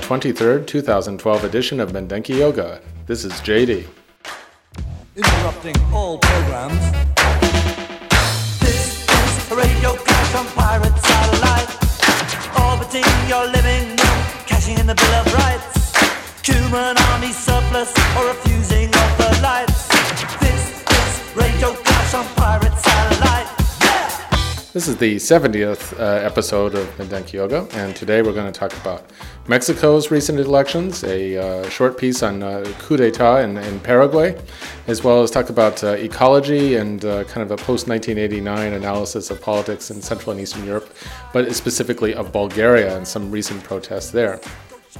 23rd, 2012 edition of Mindenki Joga. This is JD. interrupting all programs. This is radio clash on pirate satellite. Orbiting your living room, cashing in the Bill of Rights. Human army surplus or refusing of the lights. This is radio clash on pirate satellite. This is the 70th uh, episode of Mindenki Joga, and today we're going to talk about Mexico's recent elections, a uh, short piece on uh, coup d'etat in, in Paraguay, as well as talk about uh, ecology and uh, kind of a post 1989 analysis of politics in Central and Eastern Europe, but specifically of Bulgaria and some recent protests there.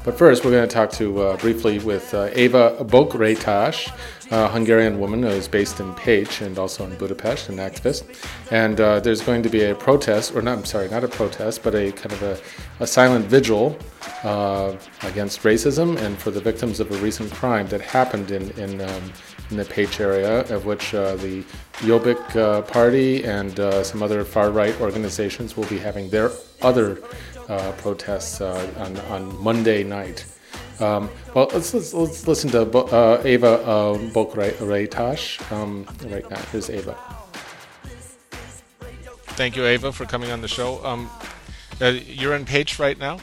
But first, we're going to talk to uh, briefly with uh, Eva Bokretas, a Hungarian woman who is based in Pécs and also in Budapest, an activist. And uh, there's going to be a protest, or not, I'm sorry, not a protest, but a kind of a, a silent vigil uh, against racism and for the victims of a recent crime that happened in, in, um, in the Pécs area, of which uh, the Jobbik uh, Party and some other far right organizations will be having their other protests uh, on, on Monday night. Um, well, let's, let's, let's listen to Bo- uh, Ava uh, Bokreitash um, right now. Here's Ava. Thank you, Ava, for coming on the show. Um, uh, you're in Pécs right now?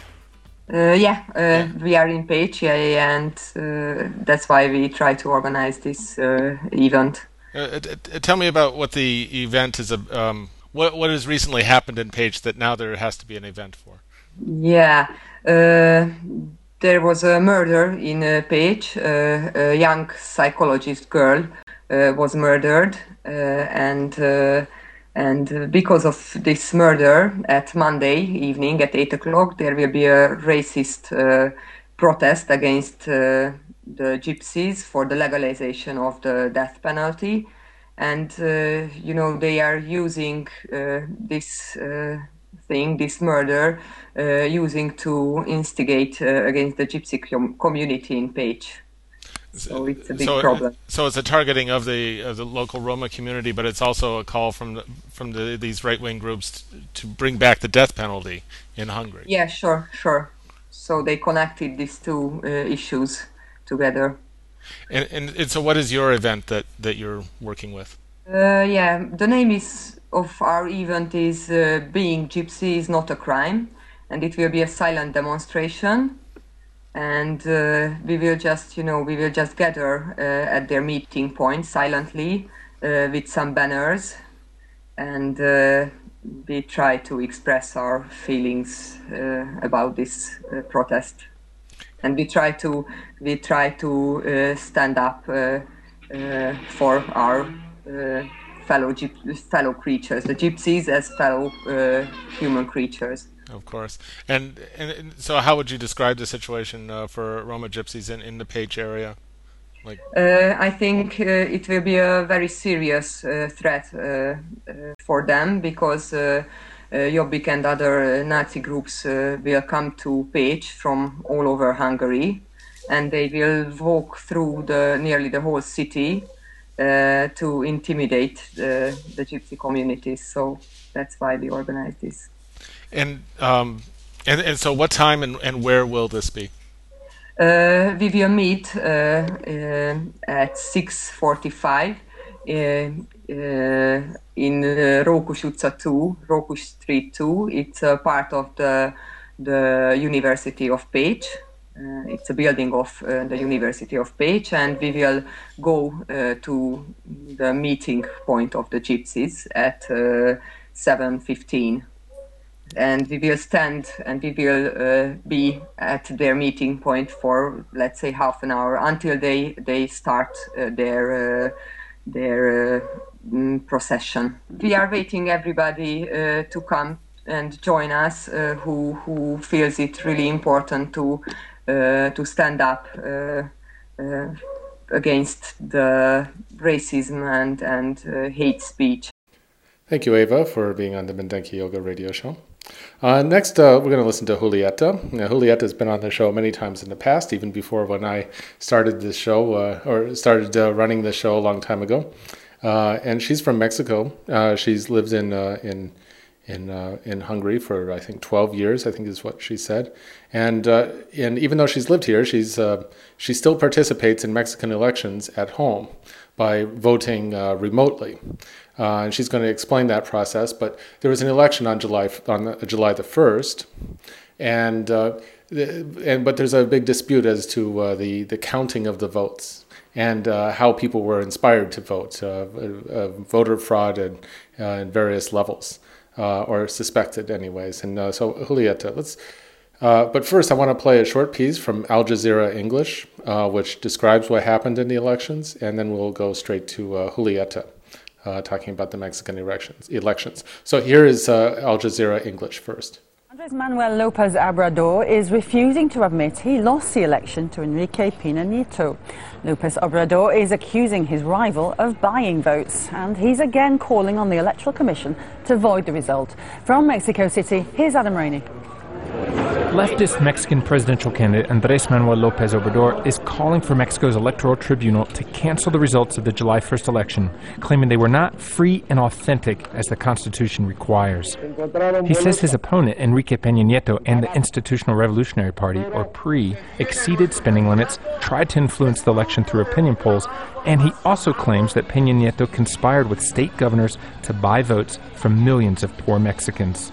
Uh, yeah, uh, we are in Pécs, yeah, and uh, that's why we try to organize this uh, event. Uh, t- t- tell me about what the event is. Um, what what has recently happened in Pécs that now there has to be an event for? Yeah, uh, there was a murder in uh, Pécs. Uh, a young psychologist girl uh, was murdered, uh, and and because of this murder, at Monday evening at eight o'clock, there will be a racist protest against the gypsies for the legalization of the death penalty. And you know they are using this thing, this murder, uh, using to instigate uh, against the gypsy com- community in Pécs. So it's a big so, problem. so it's a targeting of the of the local Roma community, but it's also a call from the, from the, these right wing groups t- to bring back the death penalty in Hungary. Yeah, sure, sure. So they connected these two uh, issues together. And, and and so, what is your event that that you're working with? Uh, yeah, the name is of our event is uh, "Being Gypsy is not a crime," and it will be a silent demonstration. And uh, we will just, you know, we will just gather uh, at their meeting point silently uh, with some banners, and uh, we try to express our feelings about this protest. And we try to we try to stand up for our fellow fellow creatures, the gypsies as fellow uh, human creatures. Of course. And, and, so, how would you describe the situation uh, for Roma gypsies in, in the Pécs area? Like, Uh, I think uh, it will be a very serious uh, threat uh, uh, for them because uh, uh, Jobbik and other uh, Nazi groups uh, will come to Pécs from all over Hungary, and they will walk through the nearly the whole city uh, to intimidate uh, the gypsy communities. So that's why we organize this. and um, and and so, what time and, and where will this be? Uh, we will meet uh, uh, at 6.45 uh, uh, in uh, Rókus utca 2, Rókus Street 2. It's a part of the, the University of Pécs. Uh, it's a building of uh, the University of Pécs, and we will go uh, to the meeting point of the gypsies at uh, 7.15. and we will stand and we will uh, be at their meeting point for let's say half an hour until they they start uh, their uh, their mm, procession. We are waiting everybody to come and join us who who feels it really important to to stand up against the racism and and hate speech. Thank you, Ava, for being on the Mindenki Joga radio show. Uh, next, uh, we're going to listen to Julieta. Now, Julieta has been on the show many times in the past, even before when I started this show uh, or started uh, running the show a long time ago. Uh, and she's from Mexico. Uh, she's lived in in in in in Hungary for I think 12 years. I think is what she said. And and even though she's lived here, she's she still participates in Mexican elections at home by voting remotely. Uh, and she's going to explain that process. But there was an election on July on the, July the first, and uh, and but there's a big dispute as to uh, the the counting of the votes and uh, how people were inspired to vote, uh, uh, voter fraud at, in various levels, Uh, or suspected anyways. And uh, so Julieta, let's. Uh, but first, I want to play a short piece from Al Jazeera English, which describes what happened in the elections, and then we'll go straight to Julieta uh, talking about the Mexican elections. elections. So here is uh, Al Jazeera English first. Andres Manuel Lopez Obrador is refusing to admit he lost the election to Enrique Pena Nieto. Lopez Obrador is accusing his rival of buying votes, and he's again calling on the Electoral Commission to void the result. From Mexico City, here's Adam Raney. Leftist Mexican presidential candidate Andres Manuel Lopez Obrador is calling for Mexico's electoral tribunal to cancel the results of the July 1st election, claiming they were not free and authentic as the Constitution requires. He says his opponent, Enrique Peña Nieto, and the Institutional Revolutionary Party, or PRI, exceeded spending limits, tried to influence the election through opinion polls, and he also claims that Peña Nieto conspired with state governors to buy votes from millions of poor Mexicans.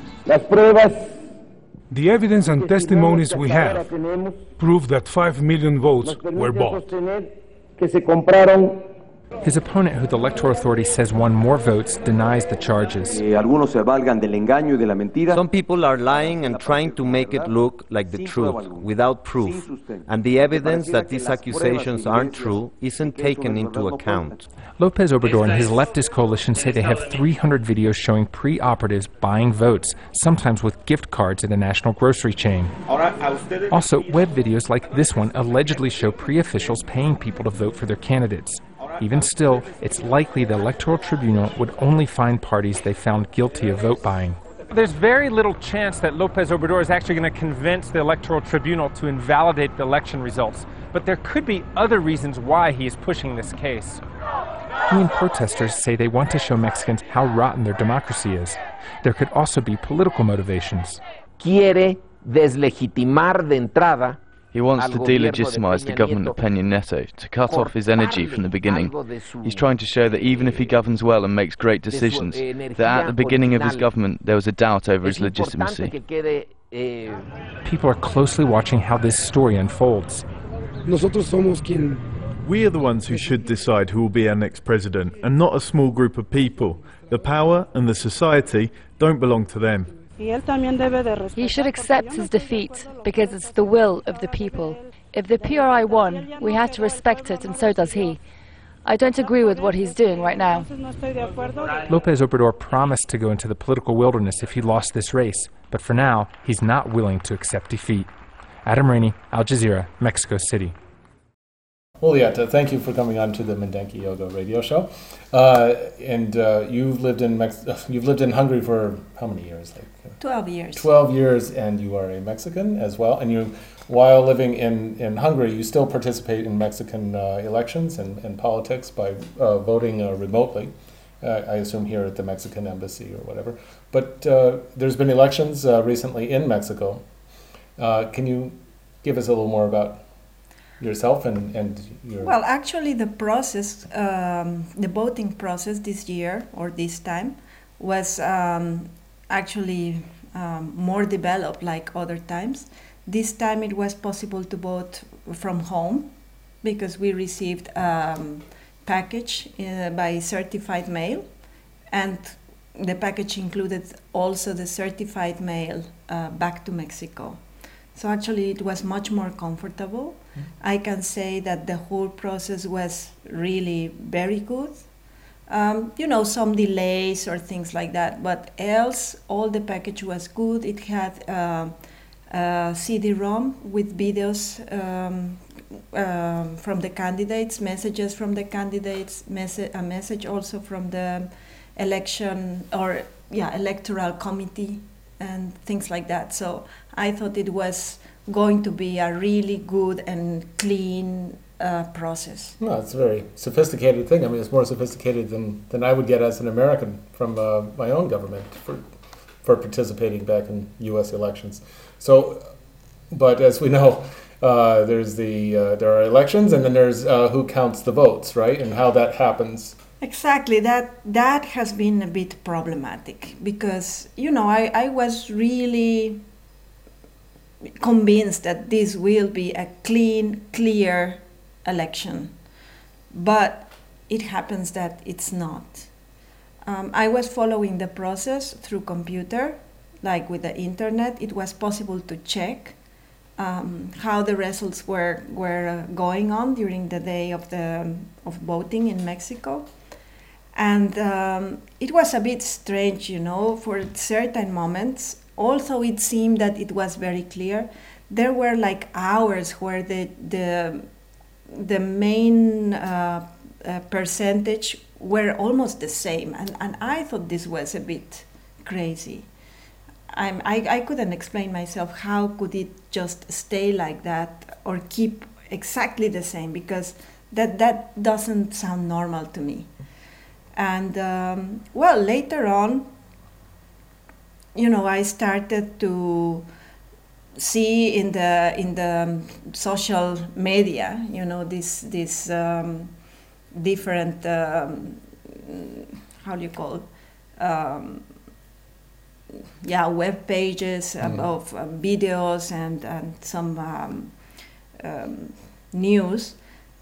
The evidence and testimonies we have prove that 5 million votes were bought. His opponent, who the Electoral Authority says won more votes, denies the charges. Some people are lying and trying to make it look like the truth without proof, and the evidence that these accusations aren't true isn't taken into account. Lopez Obrador and his leftist coalition say they have 300 videos showing PRI operatives buying votes, sometimes with gift cards at a national grocery chain. Also, web videos like this one allegedly show PRI officials paying people to vote for their candidates. Even still, it's likely the Electoral Tribunal would only find parties they found guilty of vote buying. There's very little chance that Lopez Obrador is actually going to convince the Electoral Tribunal to invalidate the election results. But there could be other reasons why he is pushing this case. He and protesters say they want to show Mexicans how rotten their democracy is. There could also be political motivations. Quiere deslegitimar de entrada he wants to delegitimize the government of Peña Nieto, to cut off his energy from the beginning. He's trying to show that even if he governs well and makes great decisions, that at the beginning of his government there was a doubt over his legitimacy. Eh, People are closely watching how this story unfolds. We are the ones who should decide who will be our next president, and not a small group of people. The power and the society don't belong to them. He should accept his defeat because it's the will of the people. If the PRI won, we had to respect it, and so does he. I don't agree with what he's doing right now. Lopez Obrador promised to go into the political wilderness if he lost this race, but for now, he's not willing to accept defeat. Adam Raney, Al Jazeera, Mexico City. Julieta, thank you for coming on to the Mindenki Joga radio show. Uh, and uh, you've lived in Mex- you've lived in Hungary for how many years? Like twelve years. Twelve years, and you are a Mexican as well. And you, while living in, in Hungary, you still participate in Mexican uh, elections and, and politics by uh, voting uh, remotely. Uh, I assume here at the Mexican embassy or whatever. But there's been elections recently in Mexico. can you give us a little more about yourself and, and your well actually the process um, the voting process this year or this time was um, actually um, more developed like other times this time it was possible to vote from home because we received a um, package uh, by certified mail and the package included also the certified mail uh, back to Mexico. So actually, it was much more comfortable. I can say that the whole process was really very good. Um, you know, some delays or things like that, but else, all the package was good. It had uh, CD-ROM with videos um, um, from the candidates, messages from the candidates, messa- a message also from the election or yeah electoral committee and things like that. So I thought it was going to be a really good and clean uh, process. No, it's a very sophisticated thing. I mean, it's more sophisticated than, than I would get as an American from uh, my own government for for participating back in U.S. elections. So, but as we know, uh, there's the uh, there are elections, and then there's uh, who counts the votes, right, and how that happens. Exactly. That that has been a bit problematic because you know I, I was really convinced that this will be a clean, clear election, but it happens that it's not. Um, I was following the process through computer, like with the internet. It was possible to check um, how the results were were uh, going on during the day of the of voting in Mexico and um, it was a bit strange, you know, for certain moments. Although it seemed that it was very clear, there were like hours where the the the main uh, uh, percentage were almost the same, and, and I thought this was a bit crazy. I'm, I, I couldn't explain myself how could it just stay like that or keep exactly the same because that that doesn't sound normal to me and um, well, later on, you know, I started to see in the in the social media, you know, this this um, different um, how do you call it? Um, yeah, web pages mm. of uh, videos and and some um, um, news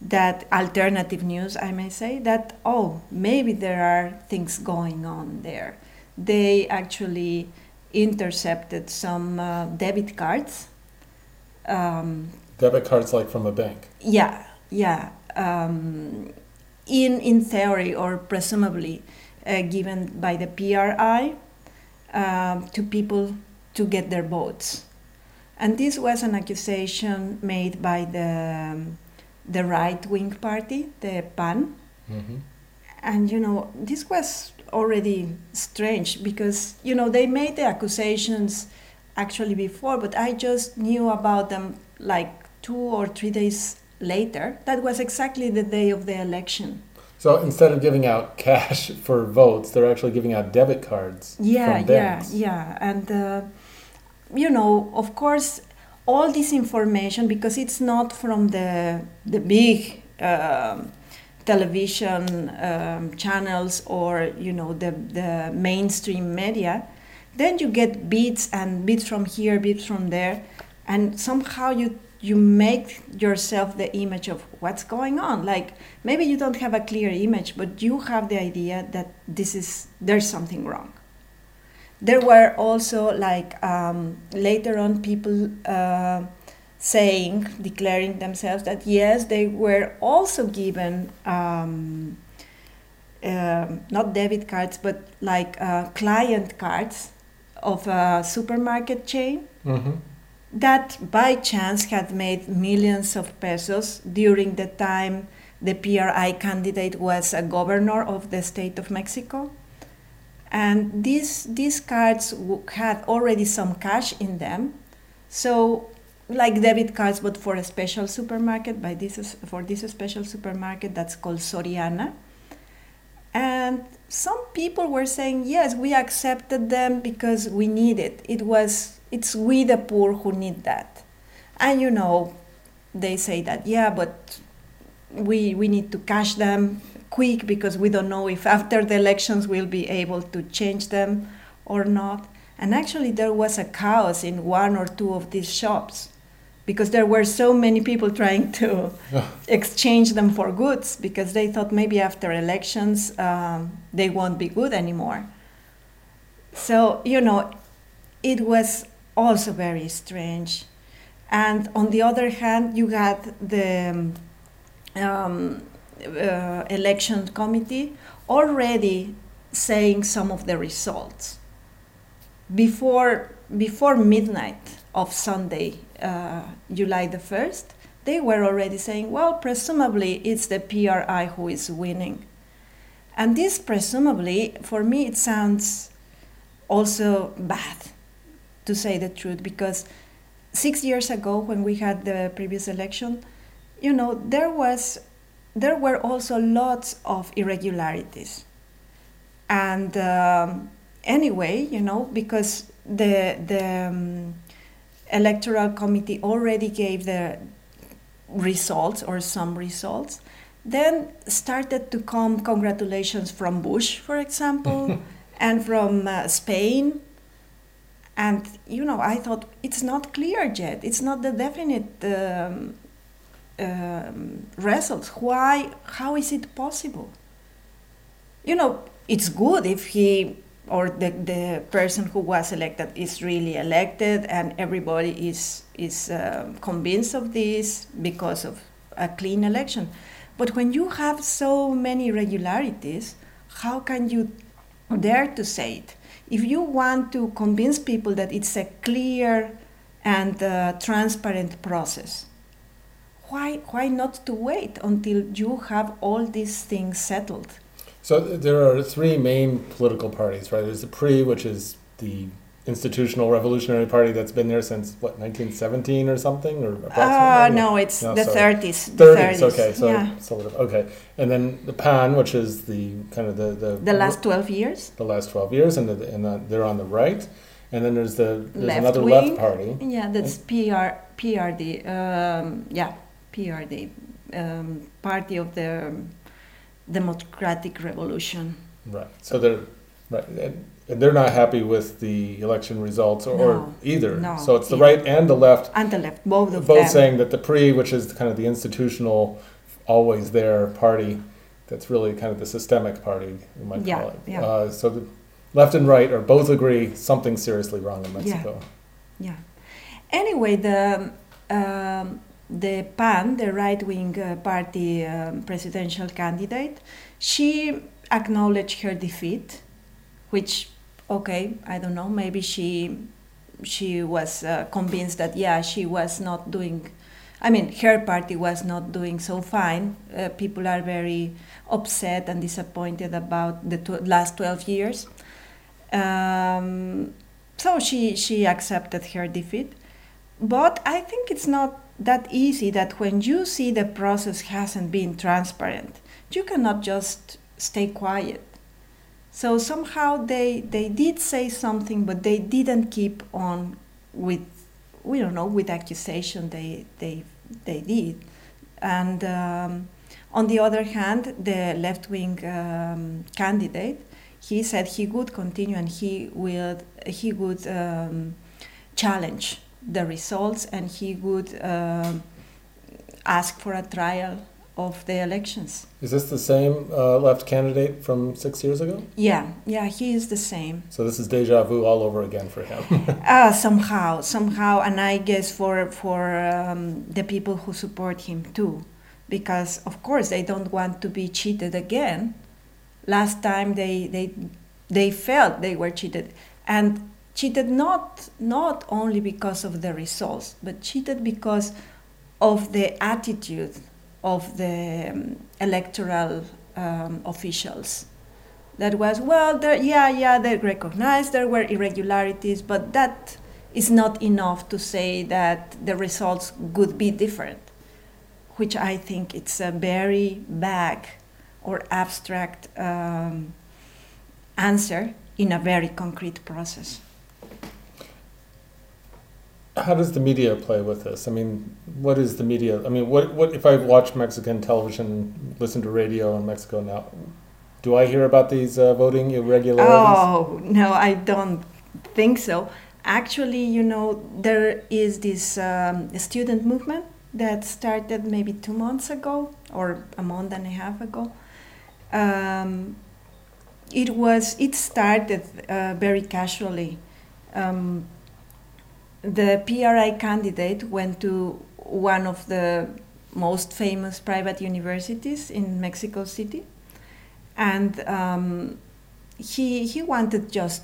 that alternative news, I may say, that, oh, maybe there are things going on there. They actually intercepted some uh, debit cards. Um, debit cards like from a bank? Yeah, yeah. Um, in, in theory, or presumably uh, given by the PRI um, to people to get their votes. And this was an accusation made by the um, the right wing party, the PAN. Mm-hmm. And, you know, this was already strange because, you know, they made the accusations actually before, but I just knew about them like two or three days later. That was exactly the day of the election. So instead of giving out cash for votes, they're actually giving out debit cards. Yeah, yeah, yeah. And, uh, you know, of course, all this information because it's not from the the big uh, television um, channels or you know the the mainstream media then you get bits and bits from here bits from there. And somehow you you make yourself the image of what's going on. Like maybe you don't have a clear image but you have the idea that this is there's something wrong. There were also like um, later on people uh, saying, declaring themselves that yes, they were also given um, uh, not debit cards, but like uh, client cards of a supermarket chain. Mm-hmm. That by chance had made millions of pesos during the time the PRI candidate was a governor of the state of Mexico and these these cards had already some cash in them so like debit cards but for a special supermarket by this for this special supermarket that's called Soriana. And some people were saying yes we accepted them because we need it. It was it's we the poor who need that. And you know they say that yeah but we we need to cash them quick because we don't know if after the elections we'll be able to change them or not. And actually, there was a chaos in one or two of these shops because there were so many people trying to exchange them for goods because they thought maybe after elections um, they won't be good anymore. So, you know, it was also very strange. And on the other hand, you had the um, uh, election committee already saying some of the results before before midnight of Sunday, uh, July the first. They were already saying, well, presumably it's the PRI who is winning. And this presumably, for me, it sounds also bad, to say the truth, because six years ago, when we had the previous election, you know, there was there were also lots of irregularities. And um, anyway, you know, because the the um, electoral committee already gave the results or some results, then started to come congratulations from Bush, for example, and from uh, Spain. And you know, I thought it's not clear yet. It's not the definite um, um, results. Why? How is it possible? You know, it's good if he or the, the person who was elected is really elected and everybody is is uh, convinced of this because of a clean election. But when you have so many irregularities, how can you dare to say it? If you want to convince people that it's a clear and uh, transparent process, why, why not to wait until you have all these things settled? So there are three main political parties, right? There's the PRI, which is the institutional revolutionary party that's been there since what 1917 or something or uh, no it's no, the sorry. 30s 30s, 30s okay so yeah. sort of okay and then the PAN which is the kind of the the, the last 12 years the last 12 years and, the, and the, they're on the right and then there's the there's left another wing. left party yeah that's PR PRD um, yeah PRD um, party of the democratic revolution right so they're right and, they're not happy with the election results or, or No, either. no, so it's the either. right and the left, and the left both of both them saying that the PRI, which is kind of the institutional, always there party, that's really kind of the systemic party, you might Yeah, call it. yeah. Uh, so the left and right are both agree something seriously wrong in Mexico. Yeah. Anyway, the um, the PAN, the right wing uh, party um, presidential candidate, she acknowledged her defeat, which, okay, I don't know, maybe she she was uh, convinced that yeah, she was not doing. I mean, her party was not doing so fine. Uh, people are very upset and disappointed about the tw- last 12 years. Um, so she, she accepted her defeat. But I think it's not that easy that when you see the process hasn't been transparent, you cannot just stay quiet. So somehow they, they did say something, but they didn't keep on with, we don't know, with accusation they, they, they did. And um, on the other hand, the left wing um, candidate, he said he would continue and he will he would um, challenge the results and he would um ask for a trial of the elections. Is this the same uh, left candidate from six years ago? Yeah, yeah, he is the same. So this is deja vu all over again for him. Uh, somehow, somehow, and I guess for for um, the people who support him too, because of course they don't want to be cheated again. Last time they they they felt they were cheated, and cheated not not only because of the results, but cheated because of the attitude of the um, electoral um, officials. That was well, there, yeah, yeah, they recognized there were irregularities, but that is not enough to say that the results could be different, which I think it's a very vague or abstract um, answer in a very concrete process. How does the media play with this? I mean, what is the media? I mean, what what if I watch Mexican television, listen to radio in Mexico now? Do I hear about these uh, voting irregularities? Oh, no, I don't think so. Actually, you know, there is this um, student movement that started maybe two months ago or a month and a half ago. Um, it was it started uh, very casually. Um, the PRI candidate went to one of the most famous private universities in Mexico City, and um, he he wanted just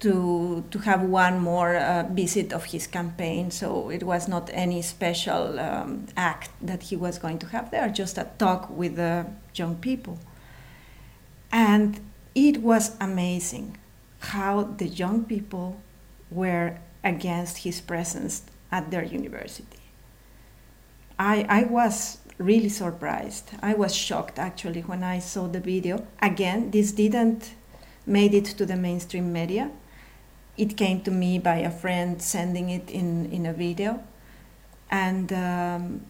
to to have one more uh, visit of his campaign. So it was not any special um, act that he was going to have there, just a talk with the young people, and it was amazing how the young people were against his presence at their university. I, I was really surprised. I was shocked actually when I saw the video. Again, this didn't made it to the mainstream media. It came to me by a friend sending it in, in a video. And um,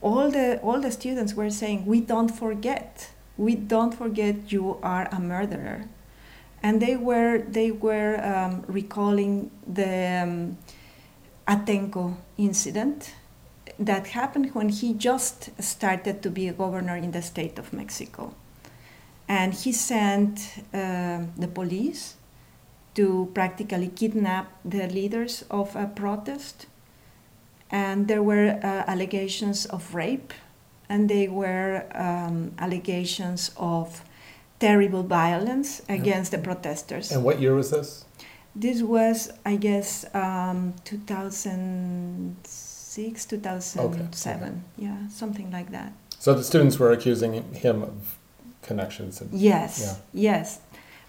all, the, all the students were saying, We don't forget. We don't forget you are a murderer and they were they were um, recalling the um, Atenco incident that happened when he just started to be a governor in the state of Mexico, and he sent uh, the police to practically kidnap the leaders of a protest, and there were uh, allegations of rape, and they were um, allegations of terrible violence against the protesters. And what year was this? This was, I guess, um, 2006, 2007. Okay. Yeah, something like that. So the students were accusing him of connections. And, yes, yeah. yes.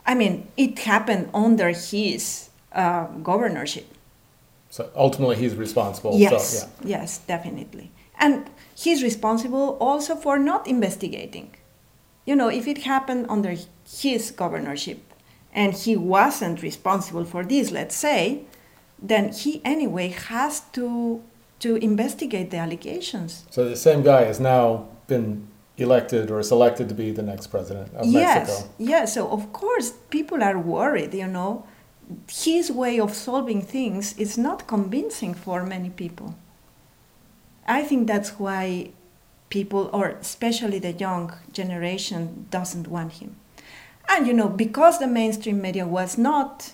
I mean, it happened under his uh, governorship. So ultimately, he's responsible. Yes, so, yeah. yes, definitely. And he's responsible also for not investigating you know, if it happened under his governorship and he wasn't responsible for this, let's say, then he anyway has to to investigate the allegations. So the same guy has now been elected or selected to be the next president of yes, Mexico. Yes, so of course people are worried, you know. His way of solving things is not convincing for many people. I think that's why people, or especially the young generation, doesn't want him. And you know, because the mainstream media was not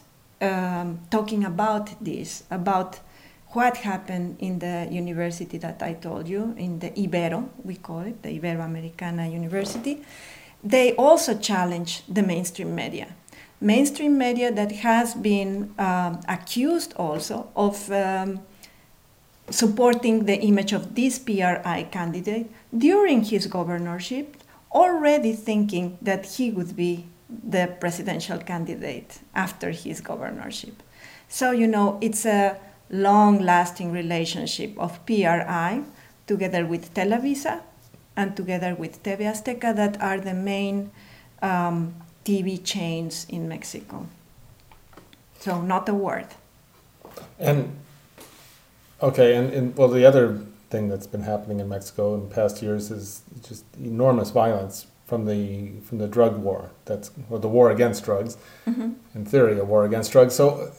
um, talking about this, about what happened in the university that I told you, in the Ibero, we call it, the Iberoamericana University, they also challenge the mainstream media. Mainstream media that has been um, accused also of um, supporting the image of this PRI candidate during his governorship, already thinking that he would be the presidential candidate after his governorship. So, you know, it's a long lasting relationship of PRI together with Televisa and together with TV Azteca that are the main um, TV chains in Mexico. So, not a word. And Okay, and, and well, the other thing that's been happening in Mexico in past years is just enormous violence from the from the drug war. That's or the war against drugs. Mm-hmm. In theory, a war against drugs. So,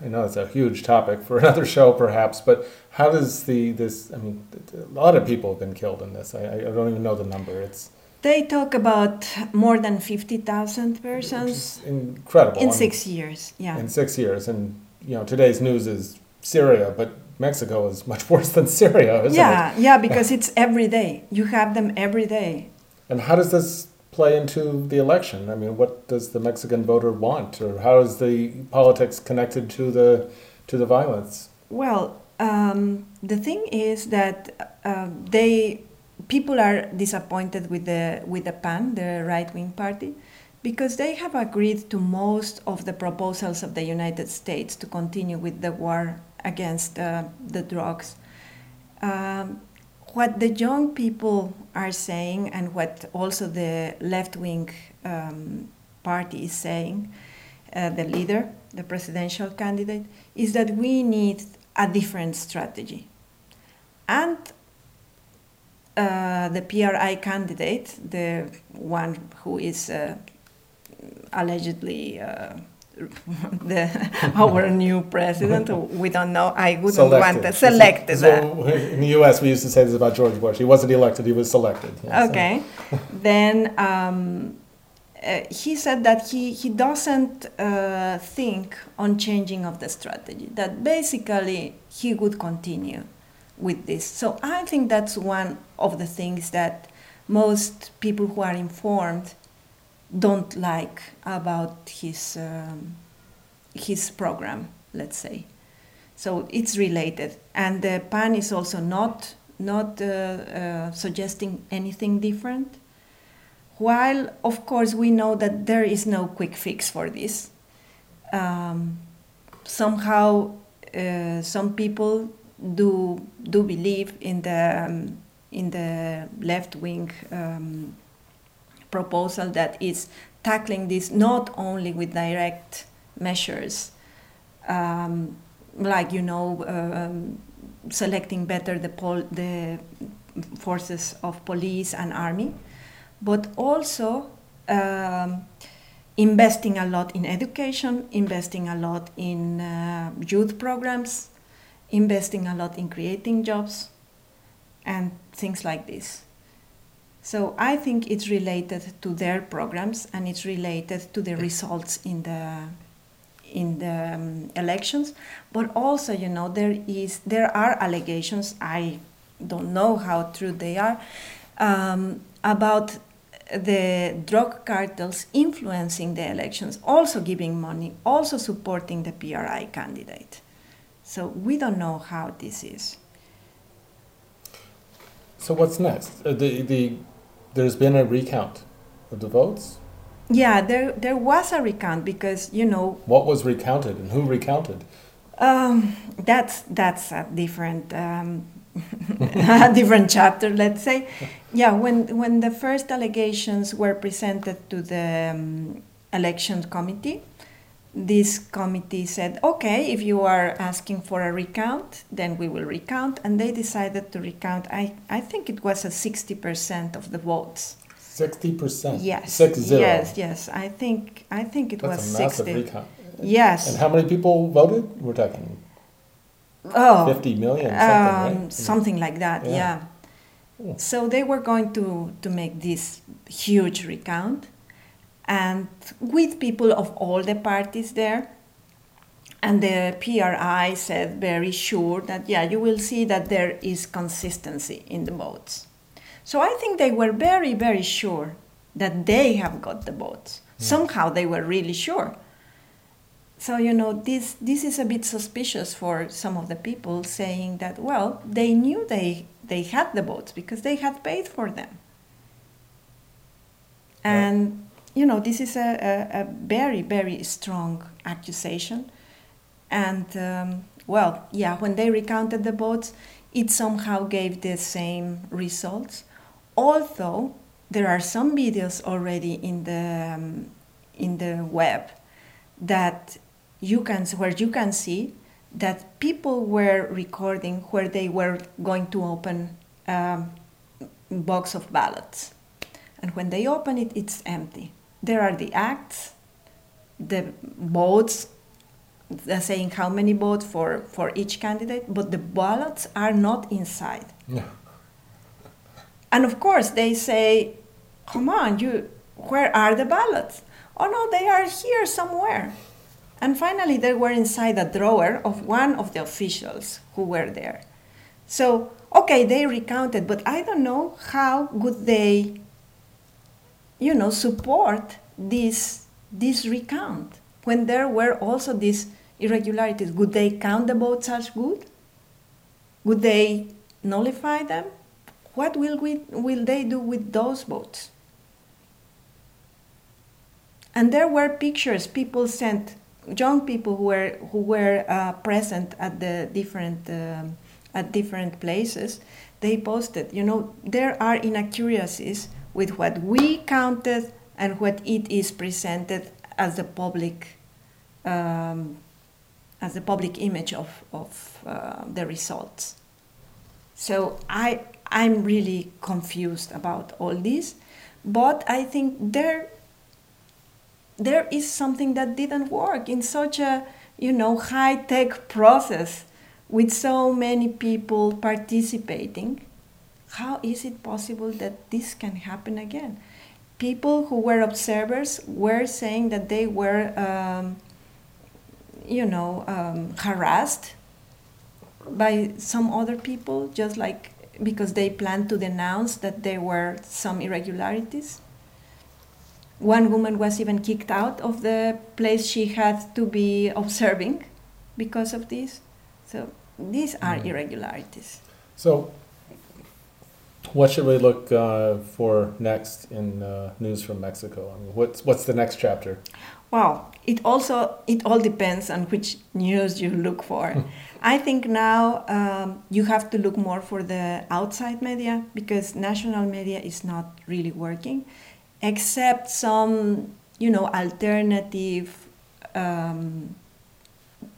I know it's a huge topic for another show, perhaps. But how does the this? I mean, a lot of people have been killed in this. I, I don't even know the number. It's they talk about more than fifty thousand persons. incredible. In six years, yeah. In six years, and you know today's news is Syria, but Mexico is much worse than Syria, isn't yeah, it? Yeah, yeah, because it's every day. You have them every day. And how does this play into the election? I mean, what does the Mexican voter want, or how is the politics connected to the to the violence? Well, um, the thing is that uh, they people are disappointed with the with the PAN, the right wing party, because they have agreed to most of the proposals of the United States to continue with the war against uh, the drugs. Um, what the young people are saying, and what also the left wing um, party is saying, uh, the leader, the presidential candidate, is that we need a different strategy. And uh, the PRI candidate, the one who is uh, allegedly uh, the, our new president. We don't know. I wouldn't selected. want to select so, in the U.S., we used to say this about George Bush. He wasn't elected; he was selected. okay. then um, uh, he said that he, he doesn't uh, think on changing of the strategy, that basically he would continue with this. So I think that's one of the things that most people who are informed don't like about his, um, his program, let's say. So it's related. And the PAN is also not, not uh, uh suggesting anything different while, of course, we know that there is no quick fix for this. Um, somehow, uh, some people do do believe in the um, in the left wing um, proposal that is tackling this not only with direct measures, um, like you know, um, selecting better the the forces of police and army, but also um, investing a lot in education, investing a lot in uh, youth programs, investing a lot in creating jobs, and things like this. So I think it's related to their programs and it's related to the results in the in the um, elections. But also, you know, there is there are allegations. I don't know how true they are um, about the drug cartels influencing the elections, also giving money, also supporting the PRI candidate. So we don't know how this is. So what's next? Uh, the, the, there's been a recount of the votes? Yeah, there, there was a recount because, you know. What was recounted and who recounted? Um, that's, that's a different um, a different chapter, let's say. Yeah, when when the first allegations were presented to the um, election committee, this committee said, "Okay, if you are asking for a recount, then we will recount." And they decided to recount. I I think it was a sixty percent of the votes. Sixty percent. Yes. Six zero. Yes, yes. I think I think it That's was a massive sixty. recount. Yes. And how many people voted? We're talking oh, 50 million, something, um, right? something like that, Yeah. yeah. So they were going to, to make this huge recount, and with people of all the parties there. And the PRI said very sure that, yeah, you will see that there is consistency in the votes. So I think they were very, very sure that they have got the votes. Hmm. Somehow they were really sure. So you know this this is a bit suspicious for some of the people saying that well they knew they they had the votes because they had paid for them. And you know this is a, a, a very very strong accusation. And um, well yeah when they recounted the votes it somehow gave the same results. Although there are some videos already in the um, in the web that you can where you can see that people were recording where they were going to open um, box of ballots and when they open it it's empty there are the acts the votes they're saying how many votes for, for each candidate but the ballots are not inside. And of course they say come on you where are the ballots? Oh no they are here somewhere. And finally, they were inside a drawer of one of the officials who were there. So, okay, they recounted, but I don't know how would they, you know, support this, this recount when there were also these irregularities. Would they count the votes as good? Would they nullify them? What will, we, will they do with those votes? And there were pictures people sent young people who were who were uh, present at the different um, at different places they posted you know there are inaccuracies with what we counted and what it is presented as the public um, as the public image of of uh, the results. So i i'm really confused about all this but i think there there is something that didn't work in such a you know high tech process with so many people participating how is it possible that this can happen again people who were observers were saying that they were, um, you know, um, harassed by some other people, just like because they planned to denounce that there were some irregularities. One woman was even kicked out of the place she had to be observing because of this. So these are Mm. irregularities. So, what should we look uh, for next in uh, news from Mexico? I mean, what's what's the next chapter? Well, it also it all depends on which news you look for. I think now um, you have to look more for the outside media because national media is not really working, except some you know alternative um,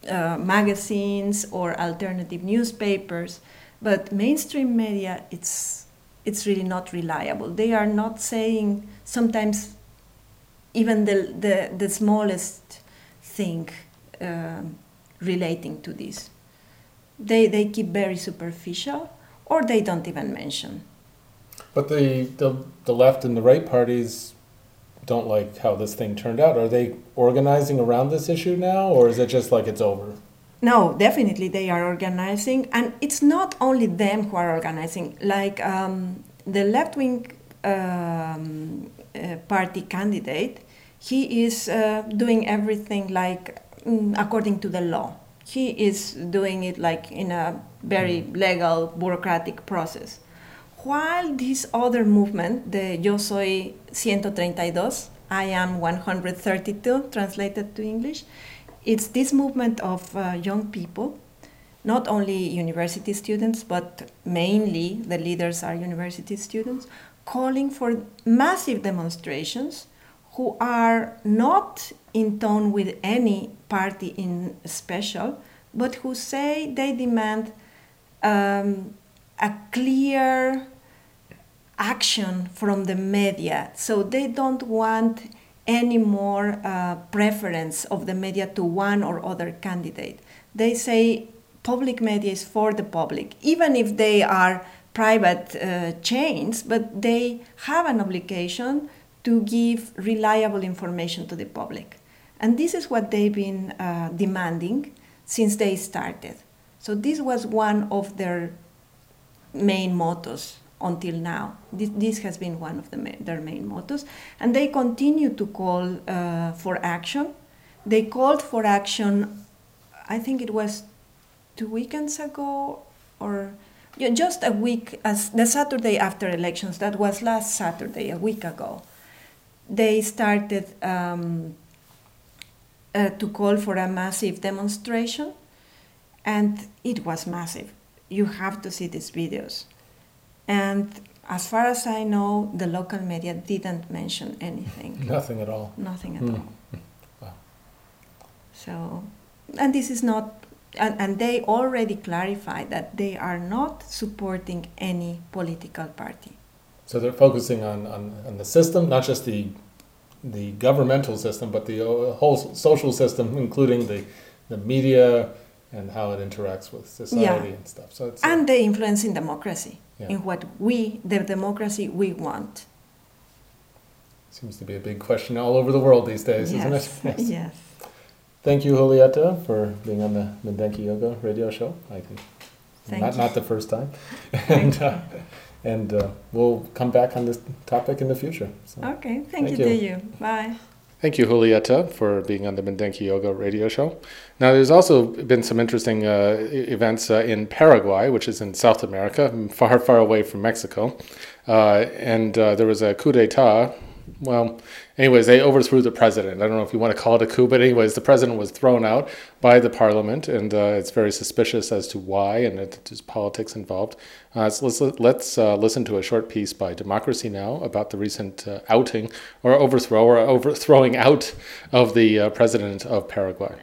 uh, magazines or alternative newspapers. But mainstream media, it's it's really not reliable. They are not saying sometimes even the, the, the smallest thing um, relating to this. They, they keep very superficial or they don't even mention. But the, the the left and the right parties don't like how this thing turned out. Are they organizing around this issue now, or is it just like it's over? No, definitely they are organizing, and it's not only them who are organizing. Like um, the left wing um, uh, party candidate, he is uh, doing everything like mm, according to the law. He is doing it like in a very legal, bureaucratic process. While this other movement, the Yo Soy 132, I am 132, translated to English, it's this movement of uh, young people, not only university students, but mainly the leaders are university students, calling for massive demonstrations who are not in tone with any party in special, but who say they demand um, a clear action from the media. So they don't want any more uh, preference of the media to one or other candidate. They say public media is for the public, even if they are private uh, chains, but they have an obligation to give reliable information to the public. And this is what they've been uh, demanding since they started. So this was one of their main mottos until now. This, this has been one of the ma- their main mottos. And they continue to call uh, for action. They called for action, I think it was two weekends ago, or yeah, just a week, as the Saturday after elections, that was last Saturday, a week ago. They started um, uh, to call for a massive demonstration, and it was massive. You have to see these videos. And as far as I know, the local media didn't mention anything. Nothing at all. Nothing at Hmm. all. So, and this is not, and, and they already clarified that they are not supporting any political party. So they're focusing on, on, on the system, not just the the governmental system, but the uh, whole social system, including the the media and how it interacts with society Yeah. and stuff. So it's And they influence in democracy, Yeah. in what we, the democracy we want. seems to be a big question all over the world these days, isn't it? Yes, yes. Thank you, Julieta, for being on the Mindenki Joga radio show. I think Thank not you. not the first time, and uh, and uh, we'll come back on this topic in the future. So, Okay, thank, you, to you. Bye. Thank you, Julieta, for being on the Mindenki Joga radio show. Now, there's also been some interesting uh, events uh, in Paraguay, which is in South America, far, far away from Mexico. Uh, and uh, there was a coup d'etat. Well, anyways, they overthrew the president. I don't know if you want to call it a coup, but anyways, the president was thrown out by the parliament, and uh, it's very suspicious as to why, and it, there's politics involved. Uh, so let's let's uh, listen to a short piece by Democracy Now about the recent uh, outing or overthrow or overthrowing out of the uh, president of Paraguay.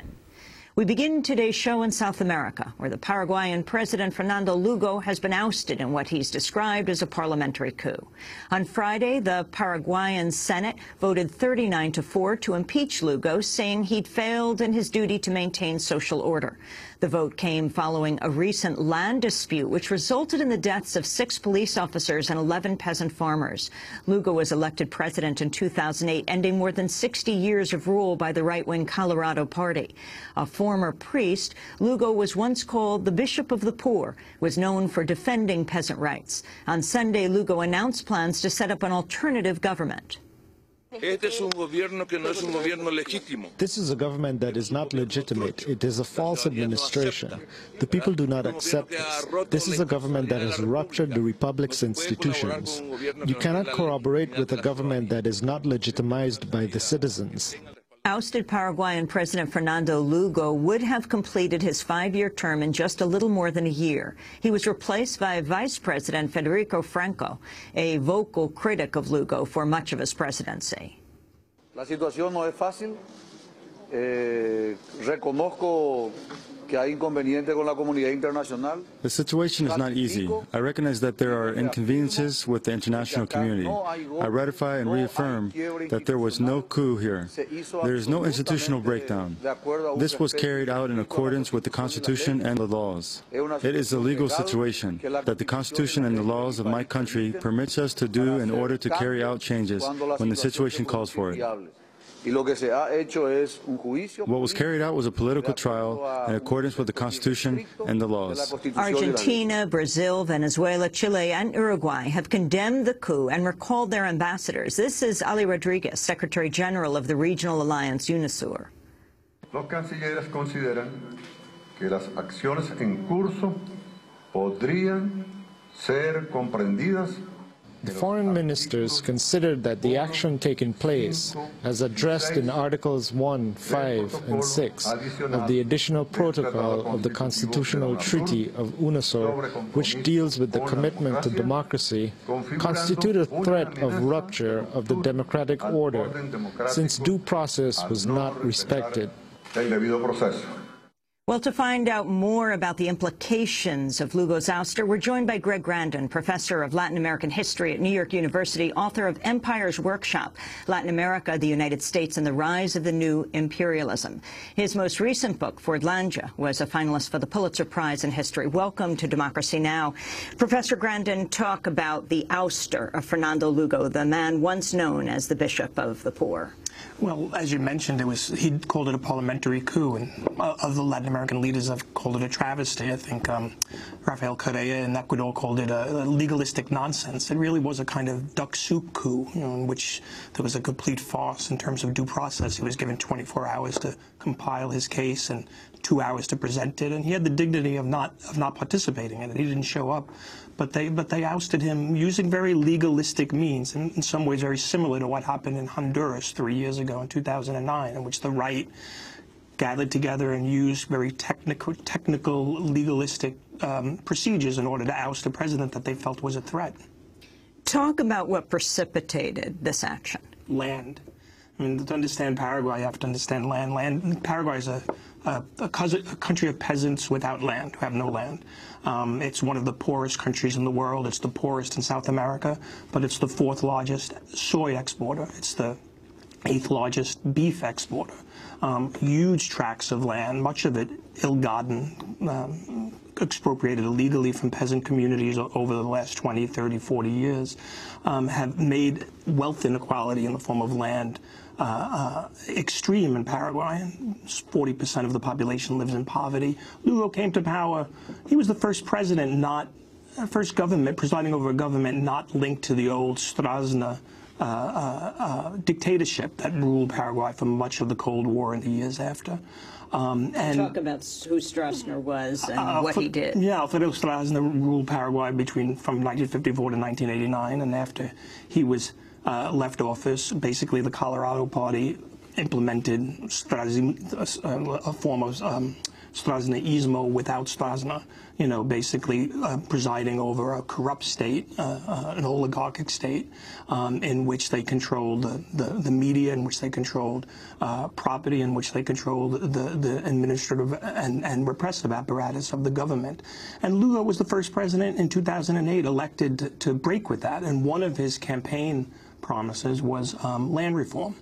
We begin today's show in South America, where the Paraguayan President Fernando Lugo has been ousted in what he's described as a parliamentary coup. On Friday, the Paraguayan Senate voted 39 to 4 to impeach Lugo, saying he'd failed in his duty to maintain social order. The vote came following a recent land dispute, which resulted in the deaths of six police officers and 11 peasant farmers. Lugo was elected president in 2008, ending more than 60 years of rule by the right-wing Colorado Party. A former priest, Lugo was once called the Bishop of the Poor, was known for defending peasant rights. On Sunday, Lugo announced plans to set up an alternative government. This is a government that is not legitimate. It is a false administration. The people do not accept this. This is a government that has ruptured the republic's institutions. You cannot corroborate with a government that is not legitimized by the citizens. Ousted Paraguayan President Fernando Lugo would have completed his five-year term in just a little more than a year. He was replaced by Vice President Federico Franco, a vocal critic of Lugo for much of his presidency. La situación no es fácil. Eh, reconozco the situation is not easy. I recognize that there are inconveniences with the international community. I ratify and reaffirm that there was no coup here. There is no institutional breakdown. This was carried out in accordance with the Constitution and the laws. It is a legal situation that the Constitution and the laws of my country permits us to do in order to carry out changes when the situation calls for it. What was carried out was a political trial in accordance with the Constitution and the laws. Argentina, Brazil, Venezuela, Chile, and Uruguay have condemned the coup and recalled their ambassadors. This is Ali Rodriguez, Secretary General of the regional alliance UNASUR. Los cancilleres consideran que las acciones en curso podrían ser comprendidas the foreign ministers considered that the action taking place, as addressed in Articles 1, 5, and 6 of the additional protocol of the Constitutional Treaty of UNASUR, which deals with the commitment to democracy, constitute a threat of rupture of the democratic order, since due process was not respected. Well, to find out more about the implications of Lugo's ouster, we're joined by Greg Grandin, professor of Latin American history at New York University, author of Empire's Workshop, Latin America, the United States, and the Rise of the New Imperialism. His most recent book, Fordlandia, was a finalist for the Pulitzer Prize in History. Welcome to Democracy Now! Professor Grandin, talk about the ouster of Fernando Lugo, the man once known as the Bishop of the Poor. Well, as you mentioned, it was he called it a parliamentary coup, and uh, other Latin American leaders have called it a travesty. I think um, Rafael Correa in Ecuador called it a, a, legalistic nonsense. It really was a kind of duck soup coup, you know, in which there was a complete farce in terms of due process. He was given 24 hours to compile his case and two hours to present it, and he had the dignity of not of not participating in it. He didn't show up but they but they ousted him using very legalistic means, and in some ways very similar to what happened in Honduras three years ago in 2009, in which the right gathered together and used very technical, technical legalistic um, procedures in order to oust a president that they felt was a threat. Talk about what precipitated this action. Land. I mean, to understand Paraguay, you have to understand land. Land. Paraguay is a, a, a, country of peasants without land, who have no land. Um, it's one of the poorest countries in the world. It's the poorest in South America, but it's the fourth largest soy exporter. It's the eighth largest beef exporter. Um, huge tracts of land, much of it ill-gotten, um, expropriated illegally from peasant communities over the last 20, 30, 40 years, um, have made wealth inequality in the form of land uh, uh, extreme in Paraguay. 40% of the population lives in poverty. Lugo came to power. He was the first president not, first government, presiding over a government not linked to the old Stroessner uh, uh, uh, dictatorship that ruled Paraguay for much of the Cold War and the years after. Um, and talk about who Stroessner was and uh, what he did. Yeah, Alfredo Stroessner ruled Paraguay between from 1954 to 1989, and after he was uh, left office, basically the Colorado Party implemented uh, a form of um, without Stroessner, you know, basically uh, presiding over a corrupt state, uh, uh, an oligarchic state, um, in which they controlled the, the, the, media, in which they controlled uh, property, in which they controlled the, the administrative and, and repressive apparatus of the government. And Lugo was the first president in 2008 elected to, to break with that. And one of his campaign promises was um, land reform.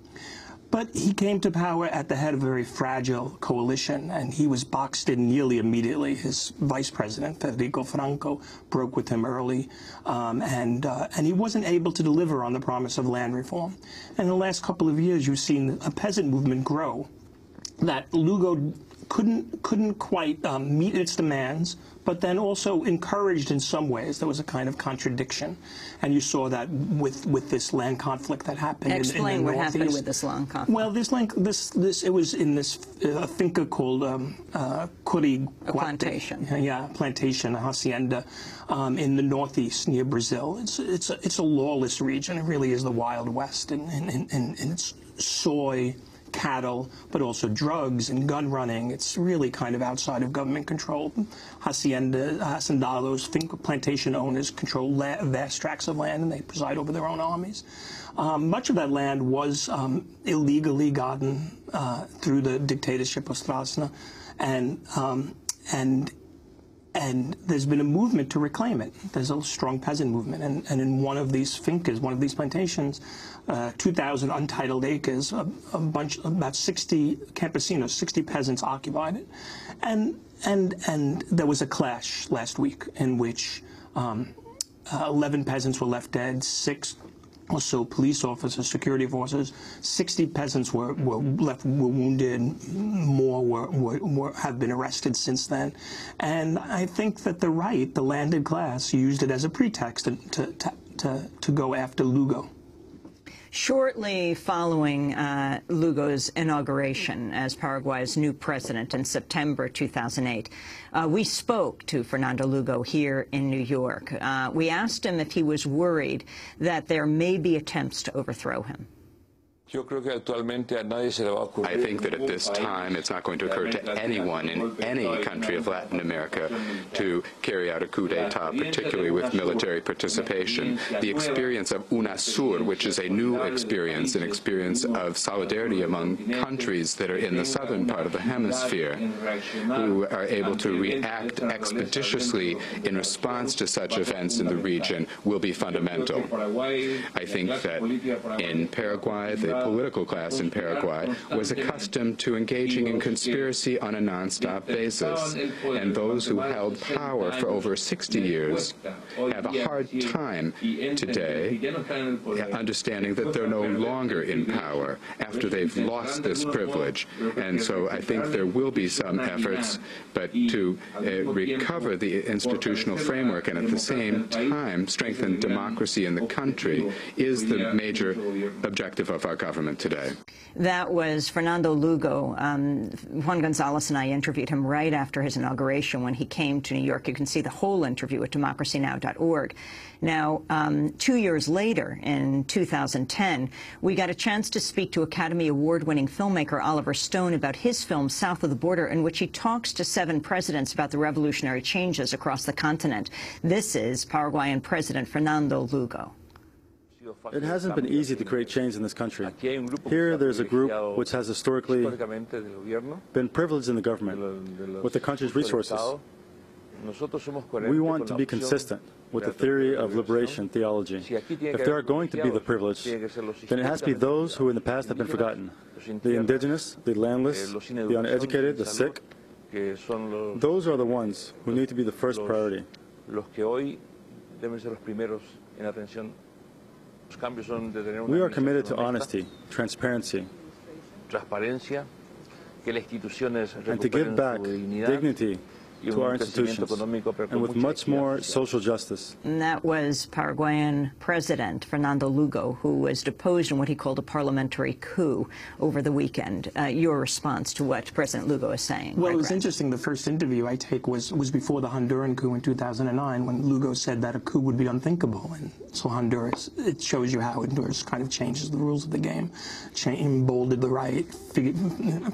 But he came to power at the head of a very fragile coalition, and he was boxed in nearly immediately. His vice president, Federico Franco, broke with him early, um, and, uh, and he wasn't able to deliver on the promise of land reform. And in the last couple of years, you've seen a peasant movement grow that Lugo couldn't couldn't quite um, meet its demands, but then also encouraged in some ways. There was a kind of contradiction, and you saw that with with this land conflict that happened. Explain in, in what happened with this land conflict. Well, this land this this it was in this uh, finca called um, uh, plantation. Yeah, plantation, a hacienda um, in the northeast near Brazil. It's it's a, it's a lawless region. It really is the Wild West, and and, and, and it's soy cattle, but also drugs and gun running. It's really kind of outside of government control. Hacienda, hacendados, plantation owners control vast tracts of land and they preside over their own armies. Um, much of that land was um, illegally gotten uh, through the dictatorship of Stroessner, and um, and and there's been a movement to reclaim it. There's a strong peasant movement, and, and in one of these fincas, one of these plantations, uh, 2,000 untitled acres, a, a, bunch, about 60 campesinos, 60 peasants occupied it, and and and there was a clash last week in which um, uh, 11 peasants were left dead, six also police officers, security forces. 60 peasants were, were left were wounded. More were, were, were, have been arrested since then. And I think that the right, the landed class, used it as a pretext to, to, to, to go after Lugo. Shortly following uh, Lugo's inauguration as Paraguay's new president in September 2008, uh, we spoke to Fernando Lugo here in New York. Uh, we asked him if he was worried that there may be attempts to overthrow him. I think that at this time it's not going to occur to anyone in any country of Latin America to carry out a coup d'etat, particularly with military participation. The experience of UNASUR, which is a new experience, an experience of solidarity among countries that are in the southern part of the hemisphere, who are able to react expeditiously in response to such events in the region, will be fundamental. I think that in Paraguay, the political class in Paraguay was accustomed to engaging in conspiracy on a nonstop basis, and those who held power for over 60 years have a hard time today understanding that they're no longer in power after they've lost this privilege. And so I think there will be some efforts, but to uh, recover the institutional framework and at the same time strengthen democracy in the country is the major objective of our government government today. That was Fernando Lugo. Um, Juan Gonzalez and I interviewed him right after his inauguration when he came to New York. You can see the whole interview at democracynow.org. Now, um, two years later, in 2010, we got a chance to speak to Academy Award-winning filmmaker Oliver Stone about his film South of the Border, in which he talks to seven presidents about the revolutionary changes across the continent. This is Paraguayan President Fernando Lugo. It hasn't been easy to create change in this country. Here, there's a group which has historically been privileged in the government with the country's resources. We want to be consistent with the theory of liberation theology. If there are going to be the privileged, then it has to be those who in the past have been forgotten the indigenous, the landless, the uneducated, the sick. Those are the ones who need to be the first priority. We are committed to honesty, transparency, and to give back dignity to our institutions, and with much more social justice. And that was Paraguayan President Fernando Lugo, who was deposed in what he called a parliamentary coup over the weekend. Uh, your response to what President Lugo is saying? Well, it was interesting. The first interview I take was, was before the Honduran coup in 2009, when Lugo said that a coup would be unthinkable. And So Honduras, it shows you how Honduras kind of changes the rules of the game, emboldened the right,